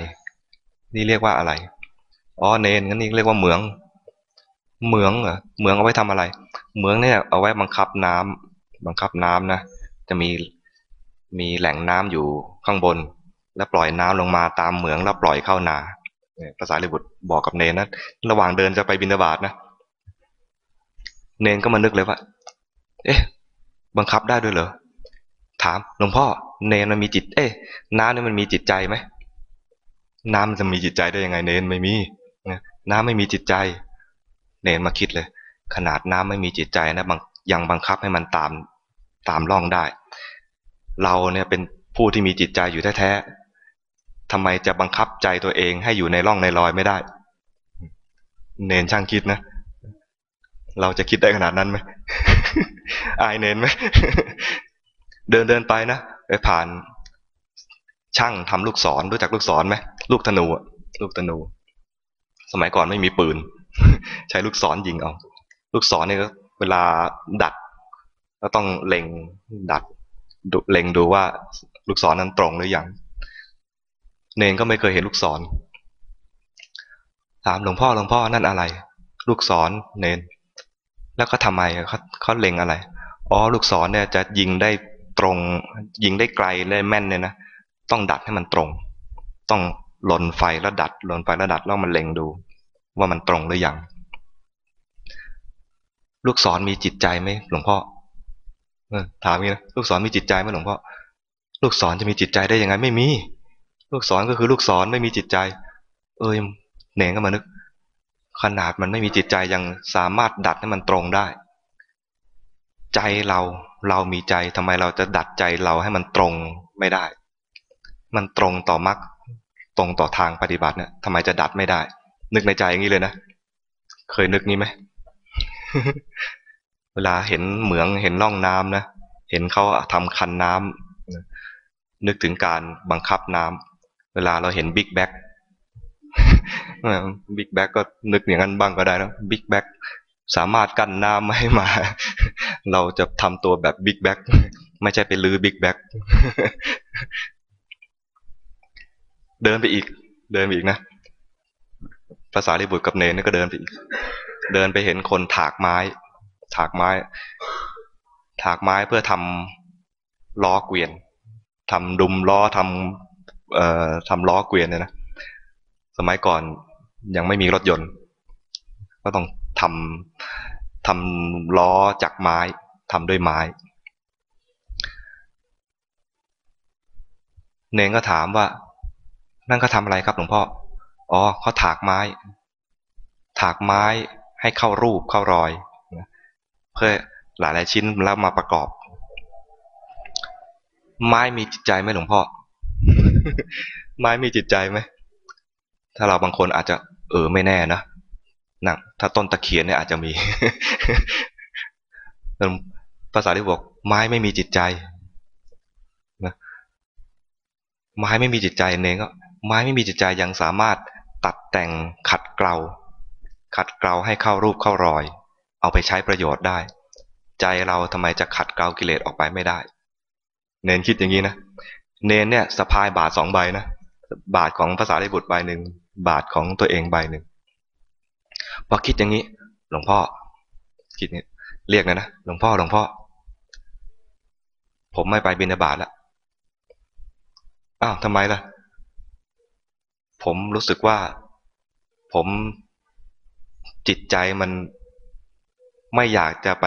นี่เรียกว่าอะไรอ๋อเนนงั้นนี่เรียกว่าเหมือง เหมืองเหรอเหมืองเอาไว้ทำอะไร เหมืองเนี่ยเอาไว้บังคับน้ำบังคับน้ำนะจะมีมีแหล่งน้ำอยู่ข้างบน แล้วปล่อยน้ำลงมาตามเหมืองแล้วปล่อยเข้านาภาษาลิบุตรบอกกับเนนนะระหว่างเดินจะไปบินาบาตนะเนนก็มานึกเลยว่า เอ๊ะ บังคับได้ด้วยเหรอ ถามหลวงพ่อ เนนมันมีจิต เอ๊ะน้ำนี่มันมีจิตใจไหมน้ำจะมีจิตใจได้ยังไงเนนไม่มีน้ำไม่มีจิตใจ เนนมาคิดเลย ขนาดน้ำไม่มีจิตใจนะบางยังบังคับให้มันตามตามร่องได้ เราเนี่ยเป็นผู้ที่มีจิตใจอยู่แท้ๆทำไมจะบังคับใจตัวเองให้อยู่ในร่องในรอยไม่ได้ เนนช่างคิดนะ เราจะคิดได้ขนาดนั้นไหมอายเนนไหมเดินเดินไปนะ ผ่านช่างทำลูกศรรู้จักลูกศรไหมลูกธนูลูกธนู สมัยก่อนไม่มีปืน ใช้ลูกศรยิงเอา ลูกศรเนี่ยเวลาดัด ก็ต้องเล็งดัดดเล็งดูว่าลูกศรนั้นตรงหรือยังเนนก็ไม่เคยเห็นลูกศร ถามหลวงพ่อหลวงพ่อนั่นอะไร ลูกศรเนน แล้วก็ทำไมเขาเขาเล็งอะไรอ๋อลูกศรเนี่ยจะยิงได้ ตรง ยิงได้ไกลได้แม่นเนี่ยนะต้องดัดให้มันตรง ต้องหล่นไฟแล้วดัดหล่นไฟแล้วดัดแล้วมันเล็งดู ว่ามันตรงหรือยังลูกศรมีจิตใจไหมหลวงพ่อถามงี้นะลูกศรมีจิตใจไหมหลวงพ่อลูกศรจะมีจิตใจได้ยังไงไม่มี ลูกศรก็คือลูกศรไม่มีจิตใจ เอ้ยเน่งก็มานึก ขนาดมันไม่มีจิตใจยังสามารถดัดให้มันตรงได้ ใจเรา เรามีใจทำไมเราจะดัดใจเราให้มันตรงไม่ได้ มันตรงต่อมรรคตรงต่อทางปฏิบัติเนี่ยทำไมจะดัดไม่ได้ นึกในใจอย่างนี้เลยนะ เคยนึกนี้ไหมเวลาเห็นเหมืองเห็นร่องน้ำนะเห็นเขาทำคันน้ำนึกถึงการบังคับน้ำเวลาเราเห็น big bag big bag ก็นึกอย่างนั้นบ้างก็ได้นะ big bag สามารถกั้นน้ำไม่ให้มา เราจะทำตัวแบบ big bag ไม่ใช่ไปรื้อ big bag เดินไปอีก เดินไปอีกนะ พระสารีบุตรกับเณรก็เดินไปอีก เดินไปเห็นคนถากไม้ ถากไม้ ถากไม้เพื่อทำล้อเกวียนทำดุมล้อทำเอ่อทำล้อเกวียนเนี่ยนะ สมัยก่อนยังไม่มีรถยนต์ ก็ต้อง ทำทำล้อจากไม้ทำด้วยไม้ เนงก็ถามว่า นั่นก็ทำอะไรครับหลวงพ่อ อ๋อเขาถากไม้ ถากไม้ให้เข้ารูปเข้ารอย เพื่อหลายหลายชิ้นแล้วมาประกอบ ไม้มีจิตใจไหมหลวงพ่อ ไม้มีจิตใจไหมถ้าเราบางคนอาจจะเออไม่แน่นะ นะถ้าต้นตะเคียนเนี่ยอาจจะมีภาษาที่บอกไม้ไม่มีจิตใจนะไม้ไม่มีจิตใจเองก็ไม้ไม่มีจิตใจยังสามารถตัดแต่งขัดเกลาขัดเกลาให้เข้ารูปเข้ารอย เอาไปใช้ประโยชน์ได้ ใจเราทำไมจะขัดเกลากิเลสออกไปไม่ได้ เนนคิดอย่างนี้นะเนนเนี่ยสะพายบาทสองใบนะบาทของภาษาลิบุตรใบหนึ่งบาทของตัวเองใบหนึ่ง พอคิดอย่างนี้ หลวงพ่อ คิดนี้เรียกนะนะหลวงพ่อหลวงพ่อ ผมไม่ไปบินาบาตแล้วอ้าวทำไมล่ะ ผมรู้สึกว่า ผมจิตใจมันไม่อยากจะไป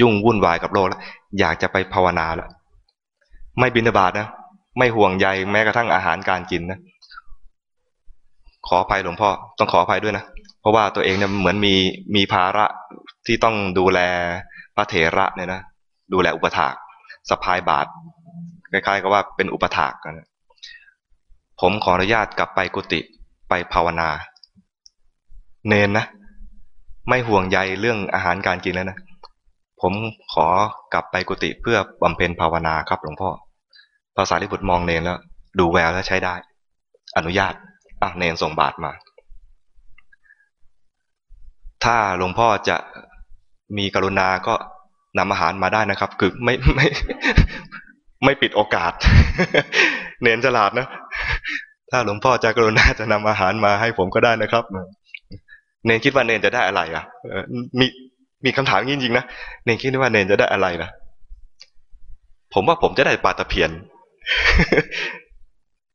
ยุ่งวุ่นวายกับโลกแล้วอยากจะไปภาวนาแล้วไม่บินาบาตนะไม่ห่วงใยแม้กระทั่งอาหารการกินนะขออภัยหลวงพ่อต้องขออภัยด้วยนะ เพราะว่าตัวเองเนี่ยเหมือนมีมีภาระที่ต้องดูแลพระเถระเนี่ยนะดูแลอุปถากสะพายบาทคล้ายๆกับว่าเป็นอุปถากนะผมขออนุญาตกลับไปกุฏิไปภาวนา เนนนะ ไม่ห่วงใยเรื่องอาหารการกินแล้วนะผมขอกลับไปกุฏิเพื่อบำเพ็ญภาวนาครับหลวงพ่อภาษาลิบุตรมองเนนแล้ว ดูแววแล้วใช้ได้ อนุญาตอะเนนส่งบาทมา ถ้าหลวงพ่อจะมีกรุณาก็นำอาหารมาได้นะครับ คือไม่ไม่ไม่ปิดโอกาส เนนฉลาดนะ ถ้าหลวงพ่อจะกรุณาจะนำอาหารมาให้ผมก็ได้นะครับ เนนคิดว่าเนนจะได้อะไรอะมีมีคำถามจริงๆนะ เนนคิดว่าเนนจะได้อะไรนะผมว่าผมจะได้ปาตะเพียน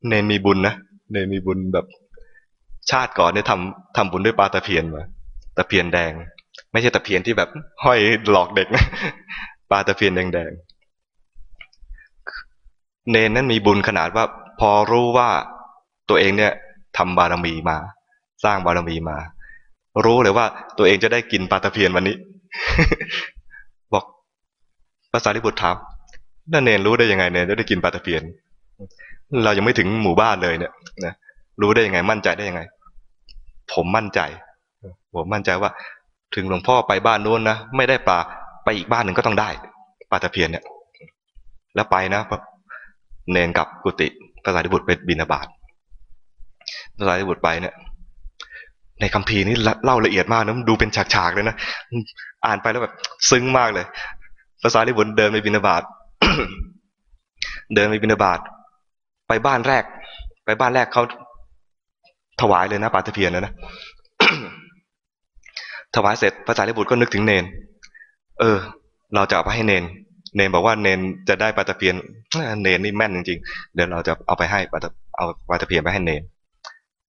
เนนมีบุญนะ เนนมีบุญแบบ ชาติก่อนเนี่ยทำทำบุญด้วยปาตะเพียนมา ตะเพียนแดง ไม่ใช่ตะเพียนที่แบบห้อยหลอกเด็กนะปลาตะเพียนแดงๆเนนนั้นมีบุญขนาดว่า พอรู้ว่าตัวเองเนี่ยทำบารมีมา สร้างบารมีมา รู้เลยว่าตัวเองจะได้กินปลาตะเพียนวันนี้ บอกภาษาลิบุตรถามนั่นเนนรู้ได้ยังไงเนนจะได้กินปลาตะเพียน เรายังไม่ถึงหมู่บ้านเลยเนี่ยนะรู้ได้ยังไงมั่นใจได้ยังไง ผมมั่นใจ ผมมั่นใจว่า ถึงหลวงพ่อไปบ้านโน้นนะไม่ได้ปลาไปอีกบ้านหนึ่งก็ต้องได้ปลาตะเพียนเนี่ย แล้วไปนะเนนกับกุฏิภาษาลิบุตรไปบินาบาตภาษาลิบุตรไปเนี่ยในคัมภีร์นี้เล่าละเอียดมากนะดูเป็นฉากๆเลยนะอ่านไปแล้วแบบซึ้งมากเลยภาษาลิบุตรเดินไปบินาบาตเดินไปบินาบาตไปบ้านแรก ไปบ้านแรกเขาถวายเลยนะปาตะเพียนนะนะ ถวายเสร็จพระสารีบุตรก็นึกถึงเนน เออ เราจะเอาไปให้เนน เนนบอกว่าเนนจะได้ปาตะเพียนเนนนี่แม่นจริงๆ เดี๋ยวเราจะเอาไปให้ปาตเอาปาตะเพียนไปให้เนน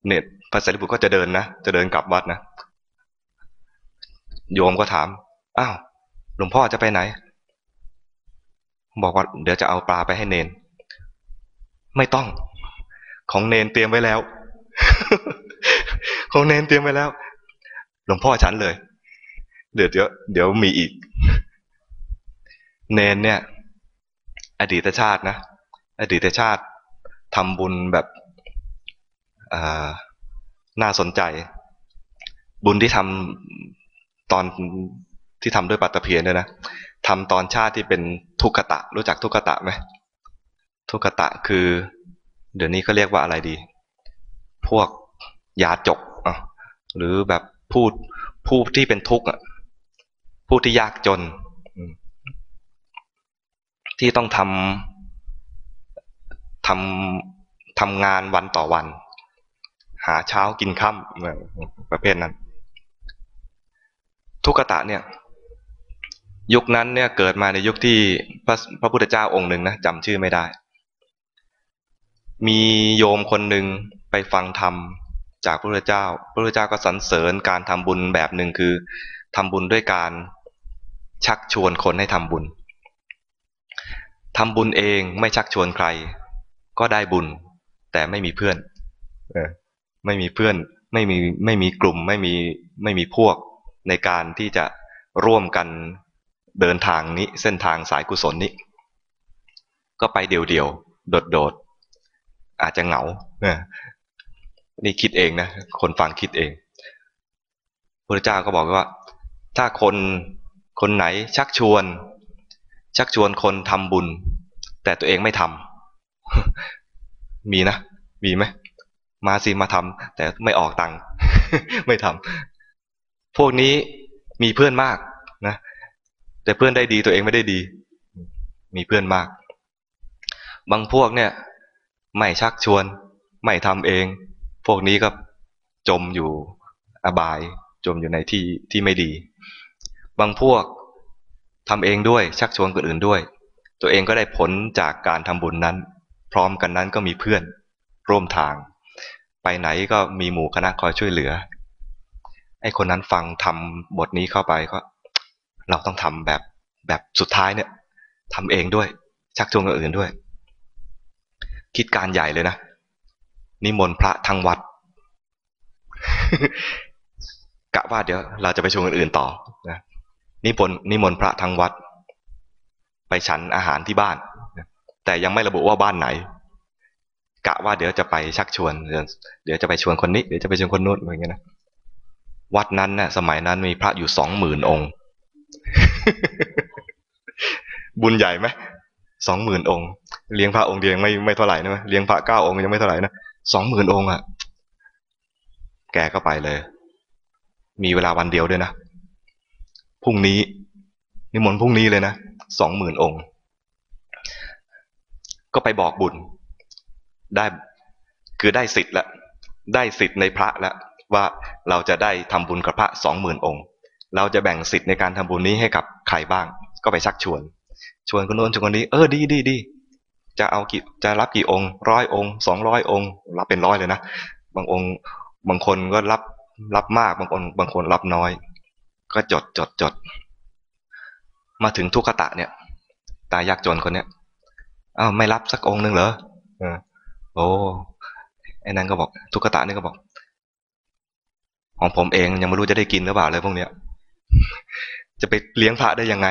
เนนพระสารีบุตรก็จะเดินนะจะเดินกลับวัดนะโยมก็ถามอ้าวหลวงพ่อจะไปไหน บอกว่าเดี๋ยวจะเอาปลาไปให้เนน ไม่ต้อง ของเนนเตรียมไว้แล้ว ของเนนเตรียมไว้แล้ว ลวงพ่อฉันเลย เดี๋ยวเดี๋ยวเดี๋ยวมีอีก เนนเนี่ย อดีตชาตินะ อดีตชาติทำบุญแบบน่าสนใจ บุญที่ทำตอนที่ทำด้วยปัตตเพียนเนี่ยนะทำตอนชาติที่เป็นทุกขตะ รู้จักทุกขตะไหมทุกขตะคือ เดี๋ยวนี้ก็เรียกว่าอะไรดี พวกยาจกหรือแบบ พูดผู้ที่เป็นทุกข์อะผู้ที่ยากจน ที่ต้องทำทำทำงานวันต่อวัน หาเช้ากินค่ำประเภทนั้น ทุกขตะเนี่ยยุคนั้นเนี่ยเกิดมาในยุคที่พระพระพุทธเจ้าองค์หนึ่งนะจำชื่อไม่ได้ มีโยมคนหนึ่งไปฟังธรรม จากพระพุทธเจ้า พระพุทธเจ้าก็สรรเสริญการทำบุญแบบหนึ่งคือทำบุญด้วยการชักชวนคนให้ทำบุญทำบุญเองไม่ชักชวนใคร ก็ได้บุญ แต่ไม่มีเพื่อนเออไม่มีเพื่อนไม่มีไม่มีกลุ่มไม่มีไม่มีพวกในการที่จะร่วมกันเดินทางนี้เส้นทางสายกุศลนี้ ก็ไปเดี่ยวๆโดดๆอาจจะเหงา นี่คิดเองนะ คนฟังคิดเองพระเจ้าก็บอกว่า ถ้าคนคนไหนชักชวน ชักชวนคนทำบุญ แต่ตัวเองไม่ทำมีนะ มีไหมมาสิมาทำแต่ไม่ออกตังค์ไม่ทำพวกนี้มีเพื่อนมากนะแต่เพื่อนได้ดีตัวเองไม่ได้ดี มีเพื่อนมาก บางพวกเนี่ย ไม่ชักชวน ไม่ทำเอง พวกนี้ก็จมอยู่อบาย จมอยู่ในที่ที่ไม่ดี บางพวกทำเองด้วยชักชวนคนอื่นด้วย ตัวเองก็ได้ผลจากการทำบุญนั้น พร้อมกันนั้นก็มีเพื่อนร่วมทาง ไปไหนก็มีหมู่คณะคอยช่วยเหลือไอ้คนนั้นฟังทำบทนี้เข้าไปก็ เราต้องทำแบบแบบสุดท้ายเนี่ยทำเองด้วย ชักชวนคนอื่นด้วย คิดการใหญ่เลยนะ นิมนต์พระทั้งวัด กะว่าเดี๋ยวเราจะไปชวนคนอื่นต่อนะนิมนต์นิมนต์พระทั้งวัด ไปฉันอาหารที่บ้าน แต่ยังไม่ระบุว่าบ้านไหน กะว่าเดี๋ยวจะไปชักชวน เดี๋ยวจะไปชวนคนนี้เดี๋ยวจะไปชวนคนนู้นอะไรเงี้ยนะวัดนั้นนะ่ะสมัยนั้นมีพระอยู่สองหมื่นองค์ บุญใหญ่ไหมสองหมื่นองค์ เลี้ยงพระองค์เดียวไม่ไม่เท่าไหร่นะเลี้ยงพระเก้าองค์ยังไม่เท่าไหร่นะ สองหมื่นองค์อะ แกก็ไปเลย มีเวลาวันเดียวด้วยนะพรุ่งนี้ นิมนต์พรุ่งนี้เลยนะสองหมื่นองค์ ก็ไปบอกบุญ ได้คือได้สิทธิ์ล้วได้สิทธิ์ในพระล้วว่าเราจะได้ทำบุญกับพระสองหมื่นองค์ เราจะแบ่งสิทธิ์ในการทำบุญนี้ให้กับใครบ้าง ก็ไปชักชวน ชวนคนโน้นชวนคนนี้ เออดีดีดี จะเอากี่จะรับกี่องค์ร้อยองค์สองร้อยองค์ รับเป็นร้อยเลยนะ บางองค์บางคนก็รับรับมากบางคนบางคนรับน้อย ก็จดจดจด มาถึงทุกขตะเนี่ย ตายยากจนคนเนี้ยอ้าวไม่รับสักองค์หนึ่งเหรอโอ้ไอ้นั่นก็บอก ทุกขตะนี่ก็บอก ของผมเองยังไม่รู้จะได้กินหรือเปล่าเลยพวกเนี้ย จะไปเลี้ยงพระได้ยังไง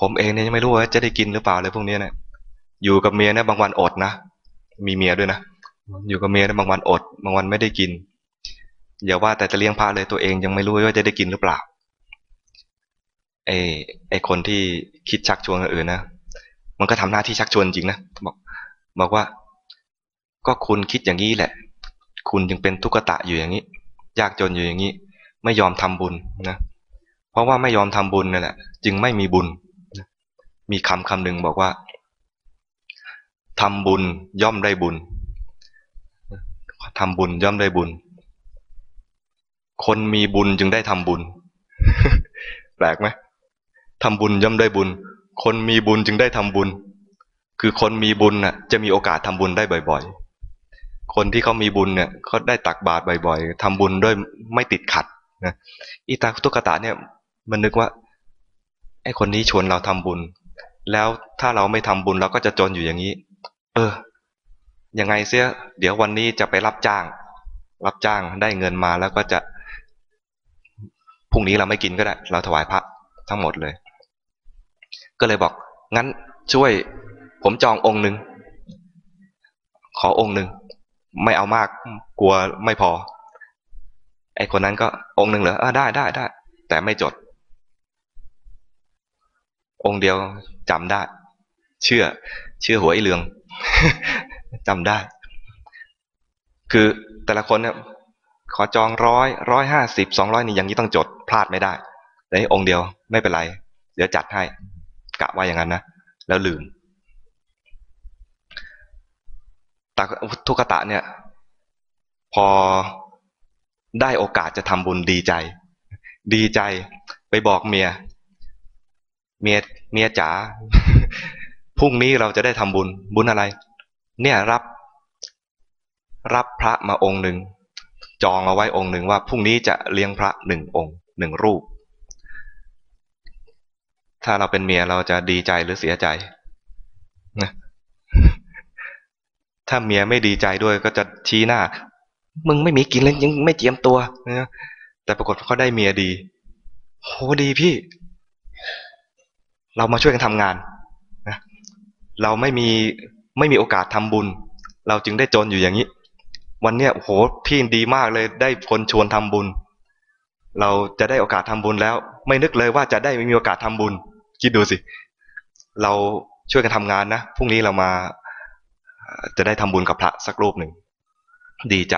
ผมเองเนี่ยยังไม่รู้ว่าจะได้กินหรือเปล่าเลยพวกนี้เนี่ย อยู่กับเมียเนี่ยบางวันอดนะ มีเมียด้วยนะ อยู่กับเมียเนี่ยบางวันอด บางวันไม่ได้กิน อย่าว่าแต่จะเลี้ยงพระเลยตัวเองยังไม่รู้ว่าจะได้กินหรือเปล่า ไอ้ไอ้คนที่คิดชักชวนคนอื่นนะ มันก็ทำหน้าที่ชักชวนจริงนะ บอก บอกว่า ก็คุณคิดอย่างนี้แหละ คุณจึงเป็นทุกขตะอยู่อย่างนี้ ยากจนอยู่อย่างนี้ ไม่ยอมทำบุญนะ เพราะว่าไม่ยอมทำบุญนั่นแหละ จึงไม่มีบุญ มีคำคำหนึ่งบอกว่า ทำบุญย่อมได้บุญทำบุญย่อมได้บุญ คนมีบุญจึงได้ทำบุญ แปลกไหมทำบุญย่อมได้บุญ คนมีบุญจึงได้ทำบุญ คือคนมีบุญน่ะ จะมีโอกาสทำบุญได้บ่อย ๆ คนที่เขามีบุญเนี่ยเขาได้ตักบาตรบ่อยๆทำบุญด้วยไม่ติดขัดนะอีตาตุกตะเนี่ยมันนึกว่าไอ้คนนี้ชวนเราทำบุญ แล้วถ้าเราไม่ทำบุญเราก็จะจนอยู่อย่างนี้ ออยังไงเสีย เดี๋ยววันนี้จะไปรับจ้าง รับจ้างได้เงินมาแล้วก็จะพรุ่งนี้เราไม่กินก็ได้ เราถวายพระทั้งหมดเลย ก็เลยบอก งั้นช่วย ผมจององค์หนึ่งขอองค์หนึ่งไม่เอามากกลัวไม่พอ ไอคนนั้นก็องค์หนึ่งเหรออได้ได้ได้แต่ไม่จด องค์เดียวจำได้ เชื่อ เชื่อหัวไอเรือง จำได้ คือแต่ละคนเนี่ยขอจองร้อยร้อยห้าสิบสองร้อยนี่อย่างนี้ต้องจดพลาดไม่ได้แต่องค์เดียวไม่เป็นไร เดี๋ยวจัดให้กะว่าอย่างนั้นนะ แล้วลืมตาทุกตะเนี่ย พอได้โอกาสจะทำบุญดีใจ ดีใจไปบอกเมีย เมียเมียจ๋า พรุ่งนี้เราจะได้ทำบุญ บุญอะไร เนี่ยรับรับพระมาองค์หนึ่ง จองเอาไว้องค์หนึ่งว่าพรุ่งนี้จะเลี้ยงพระหนึ่งองค์หนึ่งรูป ถ้าเราเป็นเมียเราจะดีใจหรือเสียใจนะถ้าเมียไม่ดีใจด้วยก็จะชี้หน้า มึงไม่มีกินเลยยังไม่เจียมตัวนะแต่ปรากฏเขาได้เมียดีโหดีพี่ เรามาช่วยกันทำงาน เราไม่มีไม่มีโอกาสทำบุญ เราจึงได้จนอยู่อย่างนี้ วันเนี้ยโหพี่ดีมากเลยได้คนชวนทำบุญ เราจะได้โอกาสทำบุญแล้ว ไม่นึกเลยว่าจะได้มีโอกาสทำบุญ คิดดูสิ เราช่วยกันทำงานนะพรุ่งนี้เรามาจะได้ทำบุญกับพระสักรูปหนึ่งดีใจ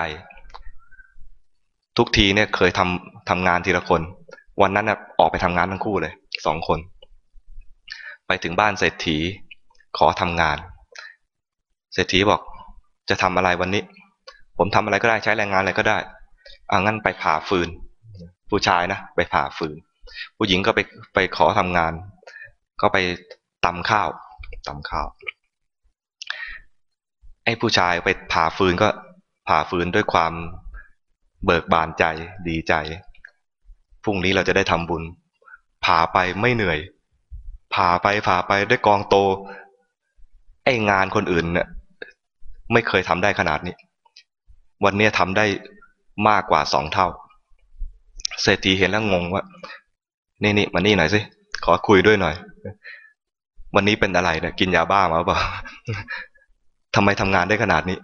ทุกทีเนี่ยเคยทำทำงานทีละคน วันนั้นนะออกไปทำงานทั้งคู่เลยสองคน ไปถึงบ้านเศรษฐี ขอทำงาน เศรษฐีบอกจะทำอะไรวันนี้ ผมทำอะไรก็ได้ใช้แรงงานอะไรก็ได้อ่างั้นไปผ่าฟืน ผู้ชายนะไปผ่าฟืน ผู้หญิงก็ไปไปขอทำงาน ก็ไปตำข้าวตำข้าวไอ้ผู้ชายไปผ่าฟืนก็ผ่าฟืนด้วยความเบิกบานใจดีใจพรุ่งนี้เราจะได้ทำบุญผ่าไปไม่เหนื่อยผ่าไปผ่าไปด้วยกองโต ไองานคนอื่นเนี่ยไม่เคยทำได้ขนาดนี้ วันนี้ทำได้มากกว่าสองเท่า เศรษฐีเห็นแล้วงงว่า นี่นี่มานี่หน่อยสิ ขอคุยด้วยหน่อย วันนี้เป็นอะไรเนี่ยกินยาบ้ามาเปล่าทำไมทำงานได้ขนาดนี้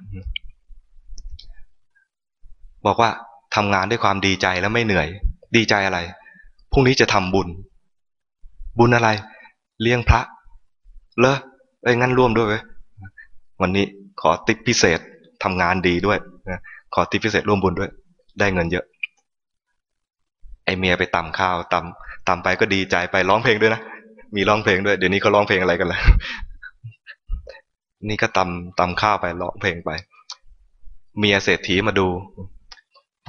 บอกว่าทำงานด้วยความดีใจแล้วไม่เหนื่อย ดีใจอะไร พรุ่งนี้จะทำบุญ บุญอะไร เลี้ยงพระ เลอ เอ้ยงั้นร่วมด้วยวันนี้ขอติ๊กพิเศษทำงานดีด้วยขอติ๊กพิเศษร่วมบุญด้วย ได้เงินเยอะ ไอเมียไปตำข้าวตำตำไปก็ดีใจไปร้องเพลงด้วยนะมีร้องเพลงด้วยเดี๋ยวนี้เขาร้องเพลงอะไรกันล้วนี่ก็ตำตำข้าวไปร้องเพลงไป เมียเศรษฐีมาดู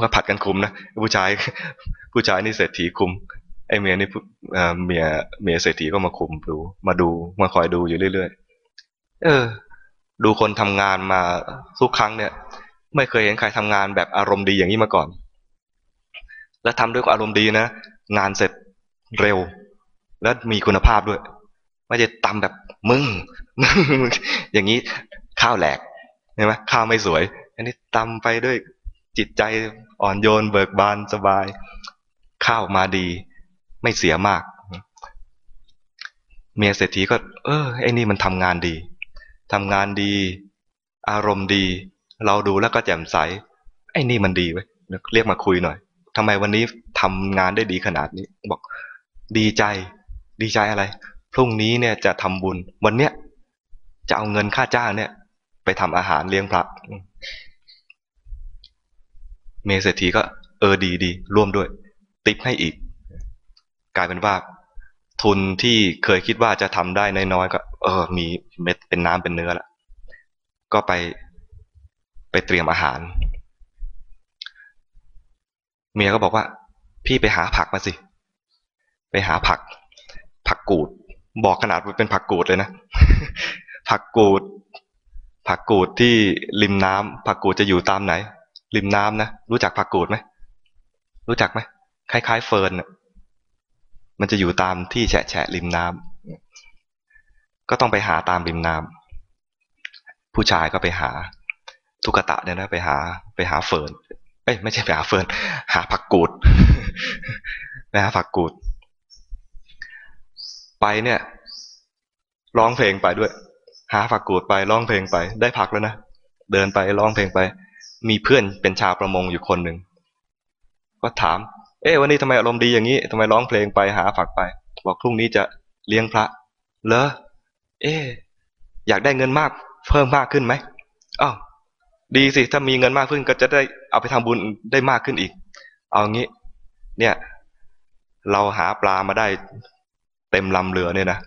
ก็ผัดกันคุมนะผู้ชาย ผู้ชายนี่เศรษฐีคุมไอเมียนี่เมียเมียเศรษฐีก็มาคุมดูมาดูมาคอยดูอยู่เรื่อย เออ ดูคนทำงานมาทุกครั้งเนี่ย ไม่เคยเห็นใครทำงานแบบอารมณ์ดีอย่างนี้มาก่อน และทำด้วยอารมณ์ดีนะงานเสร็จเร็ว และมีคุณภาพด้วย ไม่ใช่ตำแบบมึงอย่างนี้ข้าวแหลกใช่ไหมข้าวไม่สวย อันนี้ตำไปด้วยจิตใจอ่อนโยน เบิกบานสบาย ข้าวมาดี ไม่เสียมาก เมียเศรษฐีก็ เออไอ้นี่มันทำงานดี ทำงานดี อารมณ์ดี เราดูแล้วก็แจ่มใส ไอ้นี่มันดีเว้ยเรียกมาคุยหน่อยทำไมวันนี้ทำงานได้ดีขนาดนี้ บอก ดีใจ ดีใจอะไร พรุ่งนี้เนี่ยจะทำบุญ วันเนี้ยจะเอาเงินค่าจ้างเนี่ย ไปทำอาหารเลี้ยงพระเมเศรษฐีก็เออดีดีร่วมด้วย ติปให้อีก กลายเป็นว่า ทุนที่เคยคิดว่าจะทำได้น้อยๆก็ เออ มีเม็ดเป็นน้ำเป็นเนื้อแล้วก็ไปไปเตรียมอาหาร เมียก็บอกว่า พี่ไปหาผักมาสิ ไปหาผัก ผักกูด บอกขนาดเป็นผักกูดเลยนะ ผักกูด ผักกูดที่ริมน้ำผักกูดจะอยู่ตามไหน ริมน้ำนะ รู้จักผักกูดไหม รู้จักไหมคล้ายๆเฟิร์น มันจะอยู่ตามที่แฉะแฉะริมน้ำก็ต้องไปหาตามริมน้ำผู้ชายก็ไปหาทุกตะเนี่ยนะไปหาไปหาเฟิร์นเอ้ยไม่ใช่ไปหาเฟิร์นหาผักกูดไปหาผักกูด ไปเนี่ยร้องเพลงไปด้วย หาผักกูดไปร้องเพลงไป ได้ผักแล้วนะเดินไปร้องเพลงไป มีเพื่อนเป็นชาวประมงอยู่คนหนึ่งก็ถาม เอ๊ะวันนี้ทำไมอารมณ์ดีอย่างนี้ทำไมร้องเพลงไปหาผักไป บอกพรุ่งนี้จะเลี้ยงพระเลอเอ๊ะอยากได้เงินมากเพิ่มมากขึ้นไหมอ้าวดีสิถ้ามีเงินมากขึ้นก็จะได้เอาไปทำบุญได้มากขึ้นอีก เอางี้ เนี่ย เราหาปลามาได้เต็มลำเรือเนี่ยนะ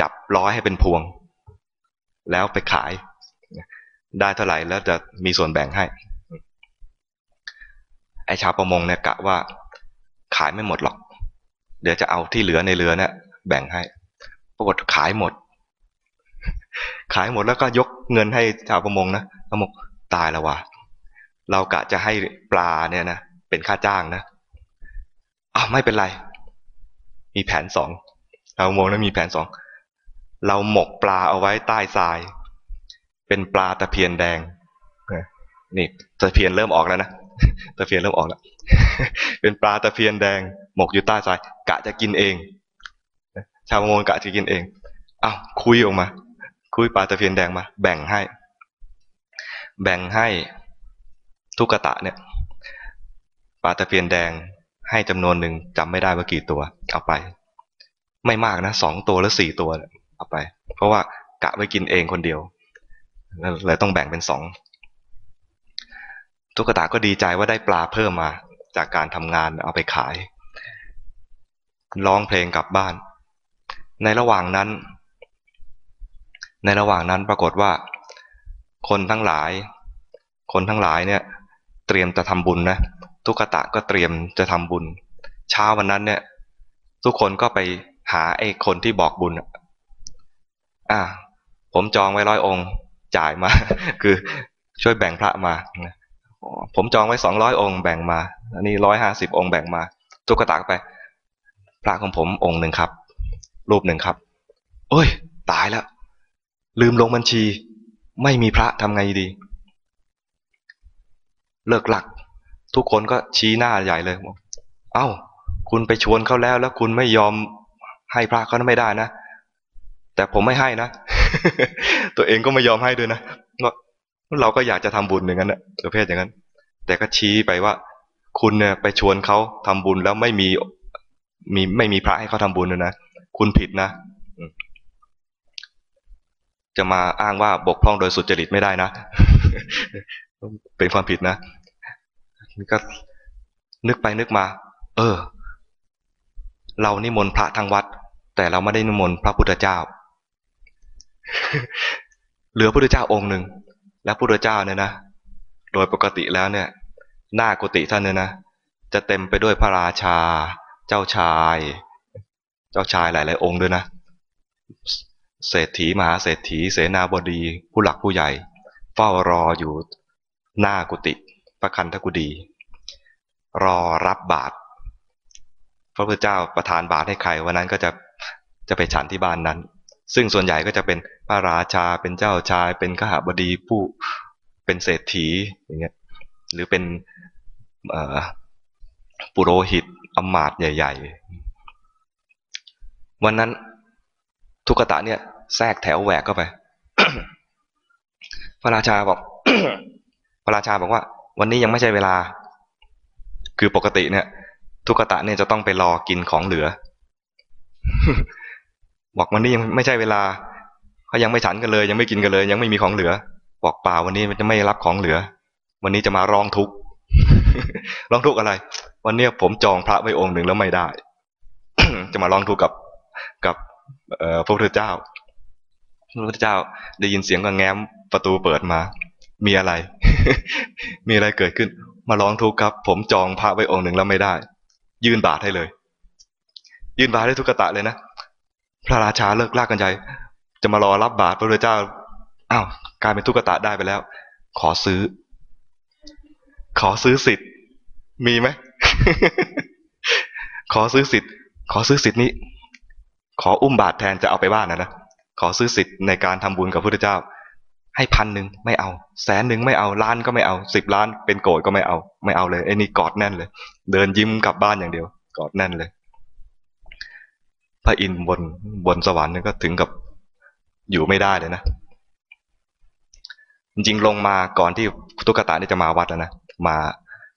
จับร้อยให้เป็นพวง แล้วไปขาย ได้เท่าไหร่แล้วจะมีส่วนแบ่งให้ ไอชาวประมงเนี่ยกะว่าขายไม่หมดหรอก เดี๋ยวจะเอาที่เหลือในเรือเนี่ยแบ่งให้ปรากฏขายหมด ขายหมดแล้วก็ยกเงินให้ชาวประมงนะเขาบอกตายแล้ววะเรากะจะให้ปลาเนี่ยนะเป็นค่าจ้างนะอ้าวไม่เป็นไร มีแผนสองเราโมงแล้วมีแผนสองเราหมกปลาเอาไว้ใต้ทราย เป็นปลาตะเพียนแดงนี่ตะเพียนเริ่มออกแล้วนะ ตะเพียนเริ่มออกแล้ว เป็นปลาตะเพียนแดง หมกอยู่ใต้ทราย กะจะกินเอง ชาวประมงกะจะกินเอง เอ้าคุยออกมา คุยปลาตะเพียนแดงมา แบ่งให้ แบ่งให้ทุกตะเนี่ย ปลาตะเพียนแดงให้จำนวนหนึ่งจำไม่ได้ว่ากี่ตัว เอาไป ไม่มากนะสองตัวหรือสี่ตัวเอาไป เพราะว่ากะไว้กินเองคนเดียวเลยต้องแบ่งเป็นสอง ทุกตะก็ดีใจว่าได้ปลาเพิ่มมา จากการทำงานเอาไปขาย ร้องเพลงกลับบ้าน ในระหว่างนั้น ในระหว่างนั้นปรากฏว่า คนทั้งหลาย คนทั้งหลายเนี่ยเตรียมจะทำบุญนะทุกตะก็เตรียมจะทำบุญ เช้าวันนั้นเนี่ย ทุกคนก็ไปหาไอ้คนที่บอกบุญอ่าผมจองไว้ร้อยองค์จ่ายมา คือช่วยแบ่งพระมา ผมจองไว้สองร้อยองค์แบ่งมา อันนี้ร้อยห้าสิบองค์แบ่งมาทุกตะไป พระของผมองค์หนึ่งครับ รูปหนึ่งครับ โอ้ย ตายแล้ว ลืมลงบัญชี ไม่มีพระทำไงดี เลิกหลัก ทุกคนก็ชี้หน้าใหญ่เลย เอา้า คุณไปชวนเขาแล้ว แล้วคุณไม่ยอมให้พระเขาไม่ได้นะ แต่ผมไม่ให้นะ ตัวเองก็ไม่ยอมให้ด้วยนะ เราก็อยากจะทำบุญอย่างนั้นนะประเภทอย่างนั้น แต่ก็ชี้ไปว่า คุณเนี่ยไปชวนเขาทำบุญแล้วไม่มีมีไม่มีพระให้เขาทำบุญนะคุณผิดนะจะมาอ้างว่าบกพร่องโดยสุจริตไม่ได้นะ เป็นความผิดนะก็นึกไปนึกมา เออ เรานิมนต์พระทางวัด แต่เราไม่ได้นิมนต์พระพุทธเจ้า เหลือพระพุทธเจ้าองค์หนึ่ง และพระพุทธเจ้าเนี่ยนะ โดยปกติแล้วเนี่ย หน้ากุฏิท่านเนี่ยนะ จะเต็มไปด้วยพระราชา เจ้าชาย เจ้าชายหลายๆองค์ด้วยนะ เศรษฐีมหาเศรษฐี เสนาบดี ผู้หลักผู้ใหญ่ เฝ้ารออยู่หน้ากุฏิพระคันธกุฎีรอรับบาตรพระพุทธเจ้าประทานบาตรให้ใครวันนั้นก็จะจะไปฉันที่บ้านนั้น ซึ่งส่วนใหญ่ก็จะเป็นพระราชาเป็นเจ้าชาย เป็นข้าบดีผู้เป็นเศรษฐีอย่างเงี้ยหรือเป็นปุโรหิตอมาตย์ใหญ่ ๆ วันนั้นทุกตะเนี่ยแทรกแถวแหวกเข้าไป พระราชาบอก พระราชาบอกว่า วันนี้ยังไม่ใช่เวลา คือปกติเนี่ย ทุกตะเนี่ยจะต้องไปรอกินของเหลือ บอกวันนี้ยังไม่ใช่เวลาเขายังไม่ฉันกันเลย ยังไม่กินกันเลย ยังไม่มีของเหลือ บอกเปล่าวันนี้มันจะไม่รับของเหลือ วันนี้จะมาร้องทุกข์ร้องทุกข์อะไร วันนี้ผมจองพระไว้องค์หนึ่งแล้วไม่ได้ จะมาร้องทุกข์กับกับพระพุทธเจ้าพระพุทธเจ้าได้ยินเสียงก็แง้มประตูเปิดมา มีอะไร มีอะไรเกิดขึ้น มาร้องทุกข์ครับ ผมจองพระไว้องค์หนึ่งแล้วไม่ได้ ยื่นบาทให้เลย ยื่นบาทให้ทุกตะเลยนะ พระราชาเลิกลากกันใจ จะมารอรับบาตรพระพุทธเจ้าอ้าวกลายเป็นทุกตะได้ไปแล้ว ขอซื้อ ขอซื้อสิทธิ์มีไหมขอซื้อสิทธิ์ ขอซื้อสิทธิ์นี้ ขออุ้มบาทแทนจะเอาไปบ้านนะนะขอซื้อสิทธิ์ในการทำบุญกับพระพุทธเจ้า ให้พันหนึ่งไม่เอาแสนหนึ่งไม่เอาล้านก็ไม่เอาสิบล้านเป็นโกรธก็ไม่เอา ไม่เอาเลยไอ้นี่กอดแน่นเลย เดินยิ้มกลับบ้านอย่างเดียว กอดแน่นเลย พระอินทร์บนบนสวรรค์นี่ก็ถึงกับอยู่ไม่ได้เลยนะ จริงลงมาก่อนที่ตุ๊กตานี่จะมาวัดแล้วนะมา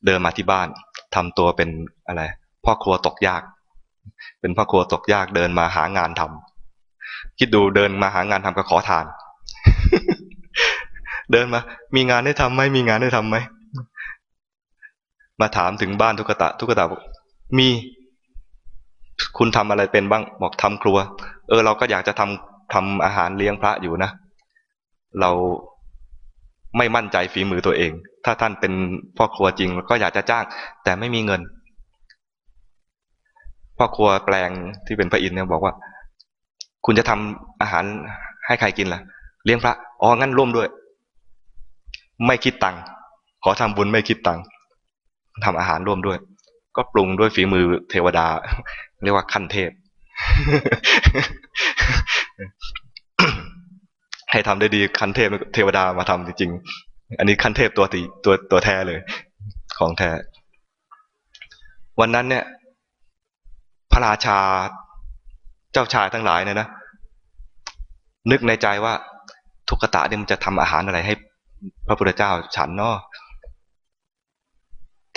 เดินมาที่บ้านทำตัวเป็นอะไร พ่อครัวตกยาก เป็นพ่อครัวตกยากเดินมาหางานทำคิดดูเดินมาหางานทำก็ขอทาน เดินมา มีงานได้ทำไหมมีงานได้ทำไหมมาถามถึงบ้านทุกตะทุกตะบอกมี คุณทำอะไรเป็นบ้างบอกทำครัว เออ เราก็อยากจะทำทำอาหารเลี้ยงพระอยู่นะ เราไม่มั่นใจฝีมือตัวเอง ถ้าท่านเป็นพ่อครัวจริงก็อยากจะจ้าง แต่ไม่มีเงิน พ่อครัวแปลงที่เป็นพระอินทร์เนี่ยบอกว่า คุณจะทำอาหารให้ใครกินล่ะ เลี้ยงพระอ๋องั้นร่วมด้วย ไม่คิดตังค์ขอทำบุญไม่คิดตังค์ทำอาหารร่วมด้วย ก็ปรุงด้วยฝีมือเทวดา เรียกว่าขั้นเทพ ให้ทำได้ดีขั้นเทพเทวดามาทำจริงๆ อันนี้ขั้นเทพตัวตีตัวตัวแท้เลย ของแท้ วันนั้นเนี่ย พระราชาเจ้าชายทั้งหลายเนี่ยนะ นึกในใจว่าทุกตะเนี่ยมันจะทำอาหารอะไรให้ พระพุทธเจ้าฉันเนาะ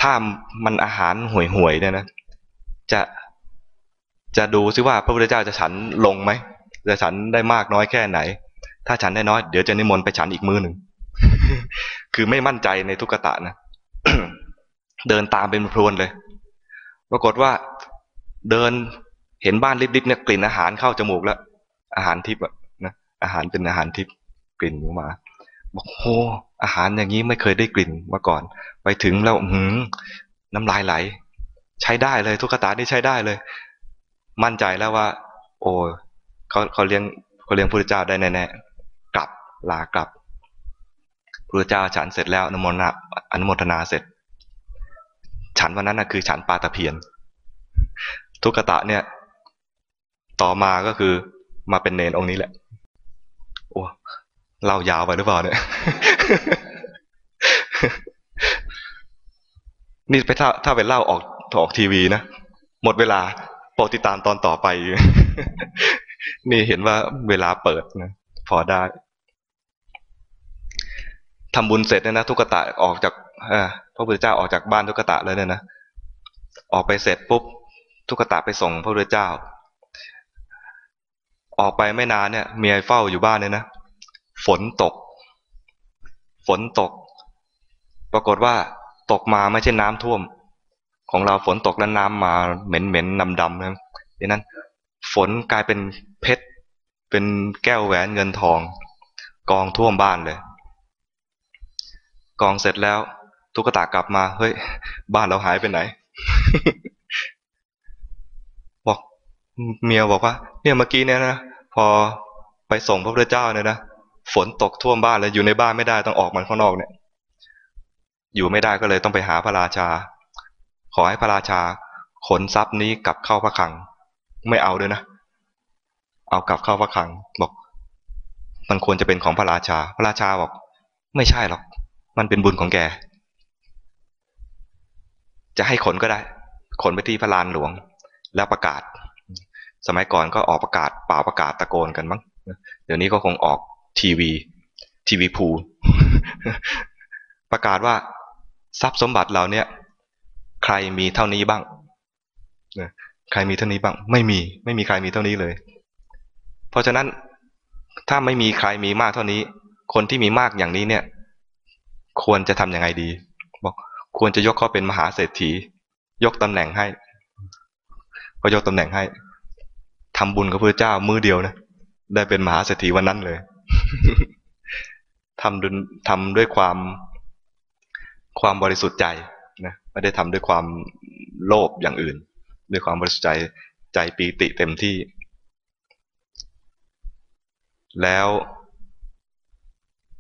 ถ้ามันอาหารห่วยๆเนี่ยนะ จะ จะดูซิว่าพระพุทธเจ้าจะฉันลงไหมจะฉันได้มากน้อยแค่ไหน ถ้าฉันได้น้อยเดี๋ยวจะนิมนต์ไปฉันอีกมือหนึ่งคือไม่มั่นใจในทุกตะนะเดินตามเป็นพรวนเลย ปรากฏว่า เดินเห็นบ้านริบๆเนี่ยกลิ่นอาหารเข้าจมูกแล้ว อาหารทิพย์นะอาหารเป็นอาหารทิพย์กลิ่นออกมาบอกโอ้อาหารอย่างนี้ไม่เคยได้กลิ่นมาก่อน ไปถึงแล้วหืมน้ำลายไหล ใช้ได้เลยทุกตานี่ใช้ได้เลย มั่นใจแล้วว่า โอ้เขาเขาเลี้ยงเขาเลี้ยงพระเจ้าได้แน่ๆกลับลากลับพระเจ้าฉันเสร็จแล้วอนุโมทนาอนุโมทนาเสร็จ ฉันวันนั้นนะคือ ฉันปาตะเพียน ทุกตะเนี่ย ต่อมาก็คือมาเป็นเนนองค์นี้แหละโอ้เล่ายาวไปหรือเปล่าเนี่ยนี่ไปถ้าถ้าเป็นเล่าออกออกทีวีนะ หมดเวลา รดติดตามตอนต่อไป นี่เห็นว่าเวลาเปิดนะพอได้ทำบุญเสร็จเนี่ยนะทุกตะออกจากพระพุทธเจ้าออกจากบ้านทุกตะเลยเนี่ยนะออกไปเสร็จปุ๊บทุกตะไปส่งพระพุทธเจ้า ออกไปไม่นานเนี่ยเมียเฝ้าอยู่บ้านเนี่ยนะฝนตก ฝนตก ปรากฏว่าตกมาไม่ใช่น้ำท่วม ของเราฝนตกแล้วน้ำมาเหม็นเหม็นดำดำนะดังนั้น ฝนกลายเป็นเพชรเป็นแก้วแหวนเงินทอง กองท่วมบ้านเลย กองเสร็จแล้ว ทุกตากลับมาเฮ้ย บ้านเราหายไปไหนบอกเมียบอกว่า เนี่ยเมื่อกี้เนี่ยนะพอไปส่งพระพุทธเจ้าเนี่ยนะฝนตกท่วมบ้านเลยอยู่ในบ้านไม่ได้ต้องออกมันข้างนอกเนี่ย อยู่ไม่ได้ก็เลยต้องไปหาพระราชา ขอให้พระราชาขนทรัพย์นี้กลับเข้าพระคลัง ไม่เอาด้วยนะ เอากลับเข้าพระคลัง บอก มันควรจะเป็นของพระราชา พระราชาบอก ไม่ใช่หรอก มันเป็นบุญของแก จะให้ขนก็ได้ ขนไปที่พระลานหลวง แล้วประกาศ สมัยก่อนก็ออกประกาศเป่าประกาศตะโกนกันมั้งเดี๋ยวนี้ก็คงออกทีวี ทีวีพูประกาศว่าทรัพย์สมบัติเราเนี่ย ใครมีเท่านี้บ้างใครมีเท่านี้บ้าง ไม่มี ไม่มีใครมีเท่านี้เลย เพราะฉะนั้นถ้าไม่มีใครมีมากเท่านี้ คนที่มีมากอย่างนี้เนี่ย ควรจะทำยังไงดี บอกควรจะยกเขาเป็นมหาเศรษฐี ยกตำแหน่งให้ ก็ยกตำแหน่งให้ทำบุญกับพระเจ้ามือเดียวนะได้เป็นมหาเศรษฐีวันนั้นเลยทำด้วยทำด้วยความความบริสุทธิ์ใจ ไม่ได้ทำด้วยความโลภอย่างอื่น ด้วยความบริสุทธิ์ใจใจปีติเต็มที่ แล้ว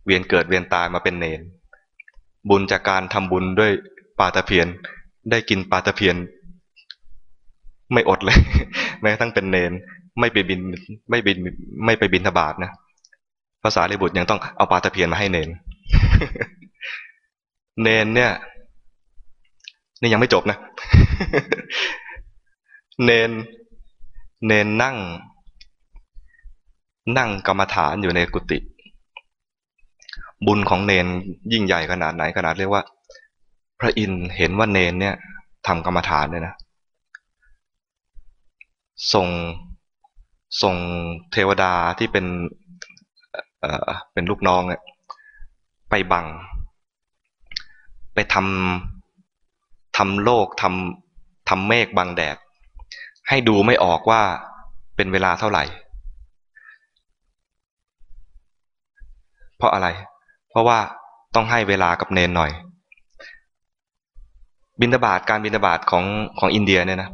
เวียนเกิดเวียนตายมาเป็นเนนบุญจากการทำบุญด้วยปาตะเพียนได้กินปาตะเพียนไม่อดเลยแม้ทั้งเป็นเนนไม่ไปบินไม่บินไม่ไปบินทบาทนะภาษาลิบุตรยังต้องเอาปาตะเพียนมาให้เนน เนนเนี่ย นี่ยังไม่จบนะ เนนเนนนั่ง นั่งกรรมฐานอยู่ในกุฏิบุญของเนนยิ่งใหญ่ขนาดไหนขนาดเรียกว่า พระอินเห็นว่าเนนเนี่ยทำกรรมฐานเนี่ยนะส่งส่งเทวดาที่เป็นเอ่อเป็นลูกน้องเนี่ยไปบัง ไปทำ ทำโลกทำทำเมฆบังแดด ให้ดูไม่ออกว่าเป็นเวลาเท่าไหร่ เพราะอะไร เพราะว่าต้องให้เวลากับเนนหน่อย บินทบาทการบินทบาทของของอินเดียเนี่ยนะ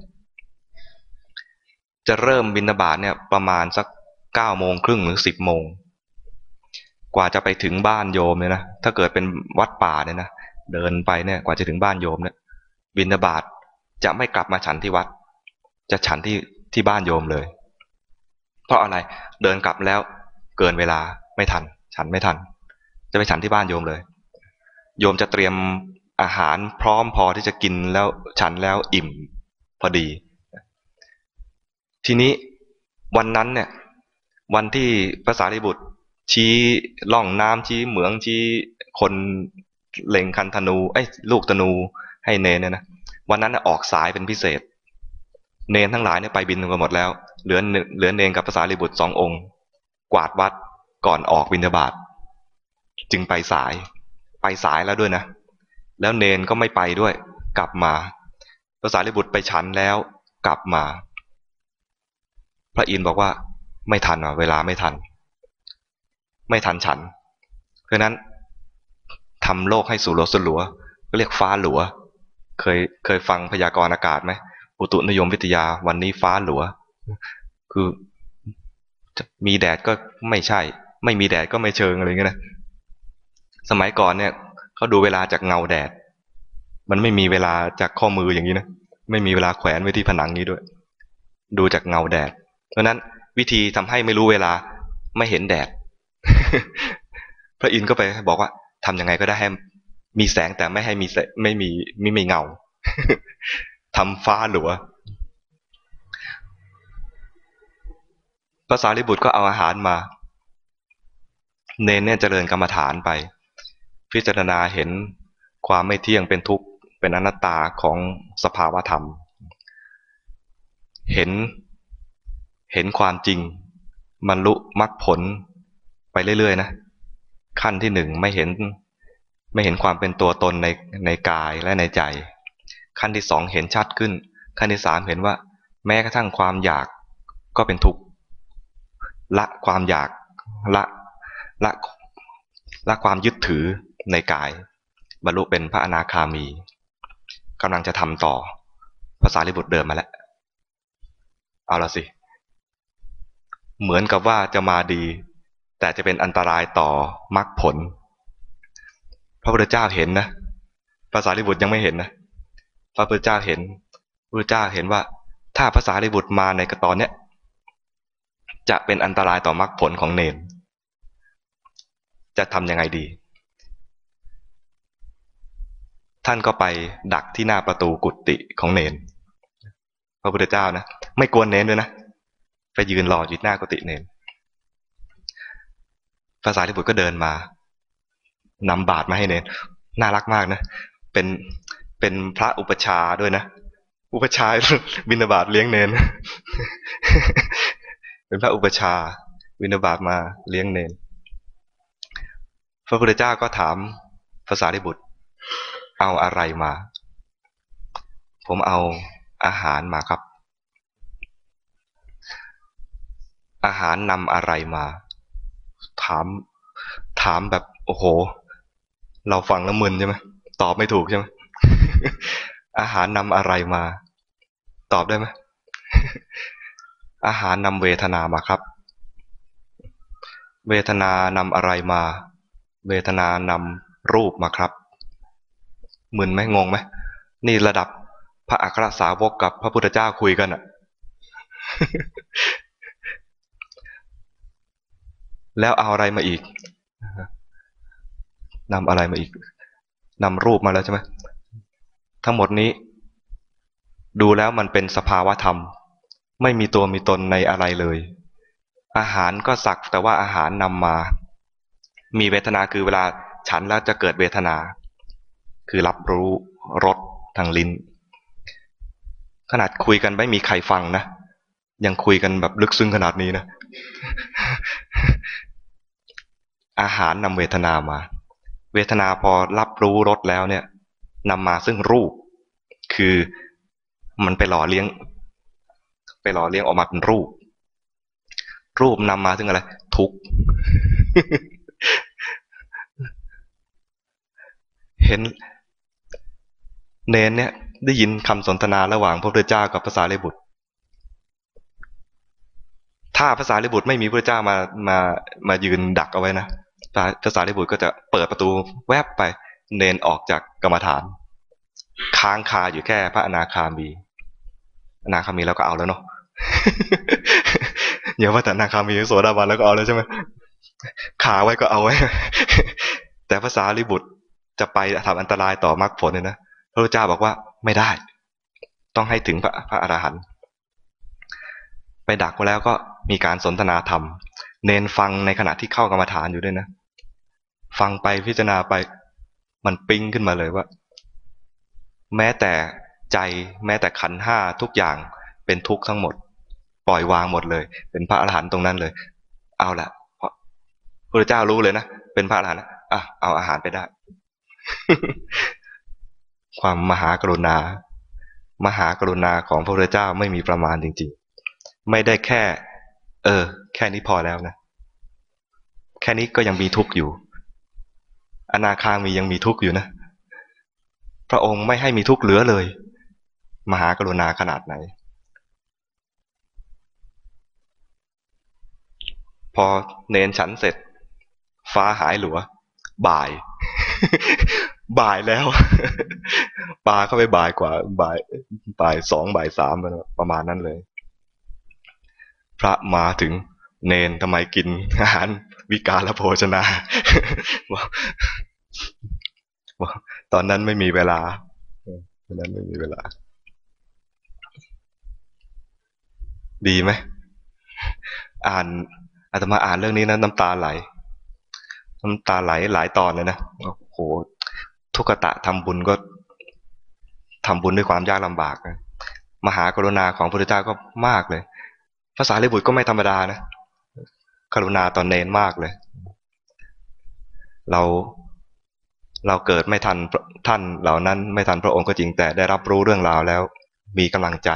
จะเริ่มบินทบาทเนี่ยประมาณสักเก้าโมงครึ่งหรือสิบโมง กว่าจะไปถึงบ้านโยมเนี่ยนะ ถ้าเกิดเป็นวัดป่าเนี่ยนะเดินไปเนี่ยกว่าจะถึงบ้านโยมเนี่ย บินทบาทจะไม่กลับมาฉันที่วัด จะฉันที่ที่บ้านโยมเลย เพราะอะไรเดินกลับแล้วเกินเวลาไม่ทัน ฉันไม่ทัน จะไปฉันที่บ้านโยมเลย โยมจะเตรียมอาหารพร้อมพอที่จะกินแล้วฉันแล้วอิ่มพอดี ทีนี้วันนั้นเนี่ยวันที่ภาษาริบุตร ชี้ล่องน้ำชี้เหมืองชี้คนเล็งคันธนูไอ้ลูกธนู ให้เนนเนี่ยนะวันนั้นออกสายเป็นพิเศษ เนนทั้งหลายเนี่ยไปบินกันหมดแล้ว เหลือเหลือเนนกับภาษาริบุตรสององค์ กวาดวัดก่อนออกบินบาตจึงไปสายไปสายแล้วด้วยนะ แล้วเนนก็ไม่ไปด้วย กลับมาภาษาลิบุตรไปฉันแล้วกลับมา พระอินทร์บอกว่าไม่ทันอะเวลาไม่ทัน ไม่ทันฉัน เพราะนั้นทำโลกให้สูรสลัวก็เรียกฟ้าหลัว เคยเคยฟังพยากรณ์อากาศไหมอุตุนิยมวิทยาวันนี้ฟ้าหลัว คือมีแดดก็ไม่ใช่ ไม่มีแดดก็ไม่เชิงอะไรเงี้ยนะสมัยก่อนเนี่ยเขาดูเวลาจากเงาแดด มันไม่มีเวลาจากข้อมืออย่างนี้นะไม่มีเวลาแขวนไว้ที่ผนังนี้ด้วย ดูจากเงาแดด เพราะนั้นวิธีทำให้ไม่รู้เวลาไม่เห็นแดด พระอินทร์ก็ไปบอกว่า ทํำยังไงก็ได้ให้ มีแสงแต่ไม่ให้มีไม่มีไม่มีเงาทำฟ้าหลัวภาษาลิบุตรก็เอาอาหารมา เนนเนี่ยเจริญกรรมฐานไป พิจารณาเห็นความไม่เที่ยงเป็นทุกข์เป็นอนัตตาของสภาวธรรม เห็นเห็นความจริงบรรลุมรรคผลไปเรื่อยๆนะ ขั้นที่หนึ่งไม่เห็น ไม่เห็นความเป็นตัวตนในในกายและในใจ ขั้นที่สองเห็นชัดขึ้น ขั้นที่สามเห็นว่า แม้กระทั่งความอยากก็เป็นทุกข์ละความอยากละละละความยึดถือในกาย บรรลุเป็นพระอนาคามีกำลังจะทำต่อภาษาลิบุตรเดินมาแล้ว เอาละสิ เหมือนกับว่าจะมาดี แต่จะเป็นอันตรายต่อมรรคผล พระพุทธเจ้าเห็นนะภาษาลิบุตรยังไม่เห็นนะพระพุทธเจ้าเห็นพระพุทธเจ้าเห็นว่า ถ้าภาษาลิบุตรมาในกระตอนเนี้ยจะเป็นอันตรายต่อมรรคผลของเนนจะทำยังไงดี ท่านก็ไปดักที่หน้าประตูกุฏิของเนน พระพุทธเจ้านะ ไม่กวนเนนด้วยนะ ไปยืนรออยู่หน้ากุฏิเนนภาษาที่บุตรก็เดินมา นำบาตรมาให้เนนน่ารักมากนะ เป็นเป็นพระอุปชาด้วยนะ อุปชาบินาบาตเลี้ยงเนนเป็นพระอุปชาบินาบาตมาเลี้ยงเนนพระพุทธเจ้าก็ถามภาษาที่บุตร เอาอะไรมา ผมเอาอาหารมาครับ อาหารนำอะไรมา ถาม ถามแบบ โอ้โห เราฟังแล้วมึนใช่ไหมตอบไม่ถูกใช่ไหมอาหารนำอะไรมา ตอบได้ไหมอาหารนำเวทนามาครับ เวทนานำอะไรมา เวทนานำรูปมาครับมึนไหมงงไหมนี่ระดับพระอัครสาวกกับพระพุทธเจ้าคุยกันอะแล้วเอาอะไรมาอีก นำอะไรมาอีกนำรูปมาแล้วใช่ไหมทั้งหมดนี้ ดูแล้วมันเป็นสภาวะธรรม ไม่มีตัวมีตนในอะไรเลย อาหารก็สักแต่ว่าอาหารนำมา มีเวทนาคือเวลาฉันแล้วจะเกิดเวทนา คือรับรู้รสทางลิ้น ขนาดคุยกันไม่มีใครฟังนะ ยังคุยกันแบบลึกซึ้งขนาดนี้นะ อาหารนำเวทนามา เวทนาพอรับรู้รสแล้วเนี่ยนำมาซึ่งรูป คือมันไปหล่อเลี้ยง ไปหล่อเลี้ยงออกมาเป็นรูป รูปนำมาซึ่งอะไร ทุกเห็นเนนเนี่ยได้ยินคำสนทนาระหว่างพระพุทธเจ้ากับภาษาเลบุตร ถ้าภาษาลิบุตรไม่มีพระเจ้ามามามายืนดักเอาไว้นะ ภาษาลิบุตรก็จะเปิดประตูแวบไป เนนออกจากกรรมฐาน ค้างคาอยู่แค่พระอนาคามี อนาคามีแล้วก็เอาแล้วเนาะอย่าว่าแต่อนาคามีโสดาบันแล้วก็เอาแล้วใช่ไหมขาไว้ก็เอาไว้ แต่ภาษาลิบุตรจะไปทำอันตรายต่อมรรคผลเลยนะพระพุทธเจ้าบอกว่าไม่ได้ ต้องให้ถึงพระพระอรหันต์ไปดักไว้แล้วก็มีการสนทนาธรรม เนนฟังในขณะที่เข้ากรรมฐานอยู่ด้วยนะ ฟังไปพิจารณาไป มันปิ้งขึ้นมาเลยว่า แม้แต่ใจแม้แต่ขันห้าทุกอย่างเป็นทุกข์ทั้งหมด ปล่อยวางหมดเลย เป็นพระอรหันต์ตรงนั้นเลย เอาละพระพระเจ้ารู้เลยนะเป็นพระอรหันต์อะเอาอาหารไปได้ ความมหากรุณา มหากรุณาของพระพุทธเจ้าไม่มีประมาณจริง ๆ ไม่ได้แค่ เออ แค่นี้พอแล้วนะ แค่นี้ก็ยังมีทุกข์อยู่ อนาคามียังมีทุกข์อยู่นะ พระองค์ไม่ให้มีทุกข์เหลือเลย มหากรุณาขนาดไหน พอเนนฉันเสร็จ ฟ้าหายหลัว บ่าย บ่ายแล้ว ปลาเข้าไปบ่ายกว่า บ่ายบ่ายสองบ่ายสามประมาณนั้นเลย พระมาถึงเนนทำไมกินอาหาร วิกาลโภชนาตอนนั้นไม่มีเวลาตอนนั้นไม่มีเวลา ดีไหมอ่านอาตมาอ่านเรื่องนี้นะน้ำตาไหล น้ำตาไหลหลายตอนเลยนะโอ้โหทุกตะทำบุญก็ทำบุญด้วยความยากลำบากนะมหากรุณาของพระพุทธเจ้าก็มากเลยภาษาลิบุตรก็ไม่ธรรมดานะ กรุณาตอนเน้นมากเลย เราเราเกิดไม่ทันท่านเหล่านั้นไม่ทันพระองค์ก็จริงแต่ได้รับรู้เรื่องราวแล้ว มีกำลังใจ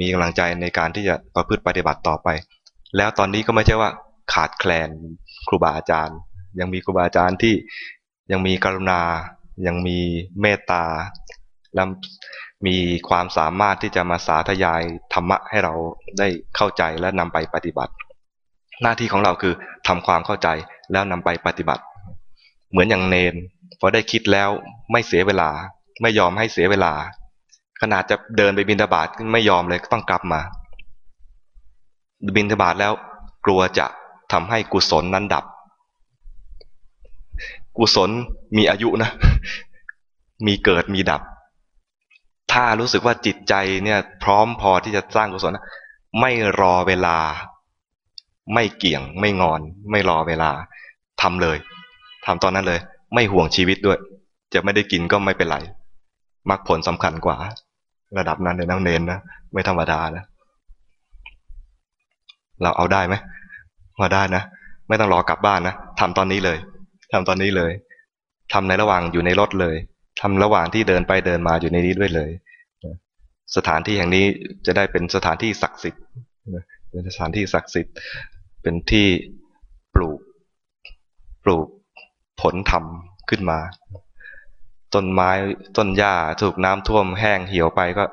มีกำลังใจในการที่จะประพฤติปฏิบัติต่อไป แล้วตอนนี้ก็ไม่ใช่ว่าขาดแคลนครูบาอาจารย์ ยังมีครูบาอาจารย์ที่ยังมีกรุณา ยังมีเมตตาและมีความสามารถที่จะมาสาธยายธรรมะให้เราได้เข้าใจและนำไปปฏิบัติ หน้าที่ของเราคือทำความเข้าใจแล้วนำไปปฏิบัติ เหมือนอย่างเนนพอได้คิดแล้วไม่เสียเวลา ไม่ยอมให้เสียเวลา ขนาดจะเดินไปบินทบาทไม่ยอมเลยต้องกลับมา บินทบาทแล้วกลัวจะทำให้กุศลนั้นดับ กุศลมีอายุนะ มีเกิดมีดับ ถ้ารู้สึกว่าจิตใจเนี่ย พร้อมพอที่จะสร้างกุศลไม่รอเวลา ไม่เกี่ยง ไม่งอน ไม่รอเวลาทำเลยทำตอนนั้นเลย ไม่ห่วงชีวิตด้วย จะไม่ได้กินก็ไม่เป็นไรมรรคผลสำคัญกว่า ระดับนั้นเลยนักเน้นนะไม่ธรรมดานะเราเอาได้ไหมมาได้นะไม่ต้องรอกลับบ้านนะทำตอนนี้เลยทำตอนนี้เลยทำในระหว่างอยู่ในรถเลยทำระหว่างที่เดินไปเดินมาอยู่ในนี้ด้วยเลย สถานที่แห่งนี้จะได้เป็นสถานที่ศักดิ์สิทธิ์เป็นสถานที่ศักดิ์สิทธิ์ เป็นที่ปลูกปลูกผลธรรมขึ้นมา ต้นไม้ต้นหญ้าถูกน้ำท่วมแห้งเหี่ยวไปก็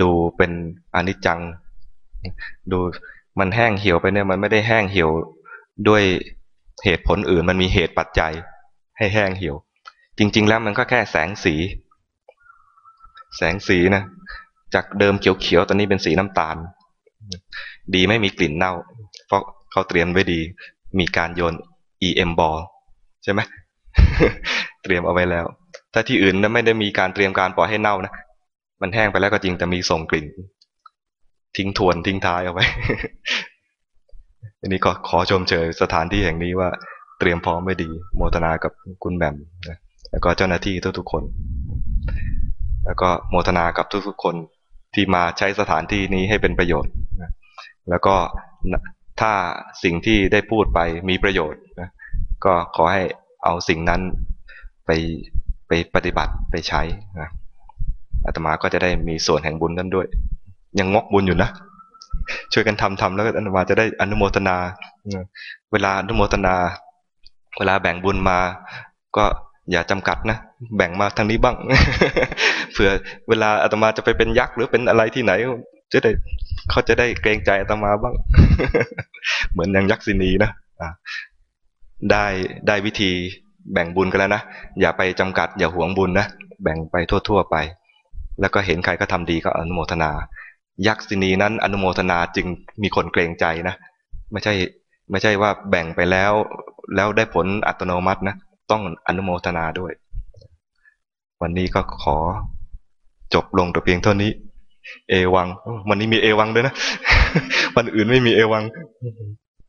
ดูเป็นอนิจจัง ดูมันแห้งเหี่ยวไปเนี่ยมันไม่ได้แห้งเหี่ยวด้วยเหตุผลอื่นมันมีเหตุปัจจัย ให้แห้งเหี่ยว จริง ๆ แล้วมันก็แค่แสงสี แสงสีนะจากเดิมเขียวๆตอนนี้เป็นสีน้ำตาล ดีไม่มีกลิ่นเน่า เพราะเขาเตรียมไว้ดี มีการโยน EM ball ใช่ไหมเตรียมเอาไว้แล้ว ถ้าที่อื่นนะไม่ได้มีการเตรียมการปล่อยให้เน่านะ มันแห้งไปแล้วก็จริงแต่มีส่งกลิ่น ทิ้งทวนทิ้งท้ายเอาไว้ อันนี้ก็ขอชมเชยสถานที่แห่งนี้ว่าเตรียมพร้อมไว้ดี โมทนากับคุณแบมนะแล้วก็เจ้าหน้าที่ทุกๆคน แล้วก็โมทนากับทุกๆคนที่มาใช้สถานที่นี้ให้เป็นประโยชน์ แล้วก็ถ้าสิ่งที่ได้พูดไปมีประโยชน์นะก็ขอให้เอาสิ่งนั้นไปไปปฏิบัติไปใช้นะอาตมาก็จะได้มีส่วนแห่งบุญนั้นด้วย ยังงกบุญอยู่นะ ช่วยกันทำทำแล้วอาตมาจะได้อนุโมทนา เวลาอนุโมทนา เวลาแบ่งบุญมา ก็อย่าจำกัดนะ แบ่งมาทางนี้บ้าง เผื่อเวลาอาตมาจะไปเป็นยักษ์หรือเป็นอะไรที่ไหน จะได้เขาจะได้เกรงใจอาตมาบ้าง เหมือนอย่างยักษินีนะได้ได้วิธีแบ่งบุญกันแล้วนะ อย่าไปจำกัด อย่าหวงบุญนะ แบ่งไปทั่ว ๆ ไป แล้วก็เห็นใครก็ทำดีก็อนุโมทนา ยักษินีนั้นอนุโมทนาจึงมีคนเกรงใจนะ ไม่ใช่ไม่ใช่ว่าแบ่งไปแล้วแล้วได้ผลอัตโนมัตินะ ต้องอนุโมทนาด้วย วันนี้ก็ขอจบลงแต่เพียงเท่านี้ เอวัง วันนี้มีเอวังด้วยนะ วันอื่นไม่มีเอวัง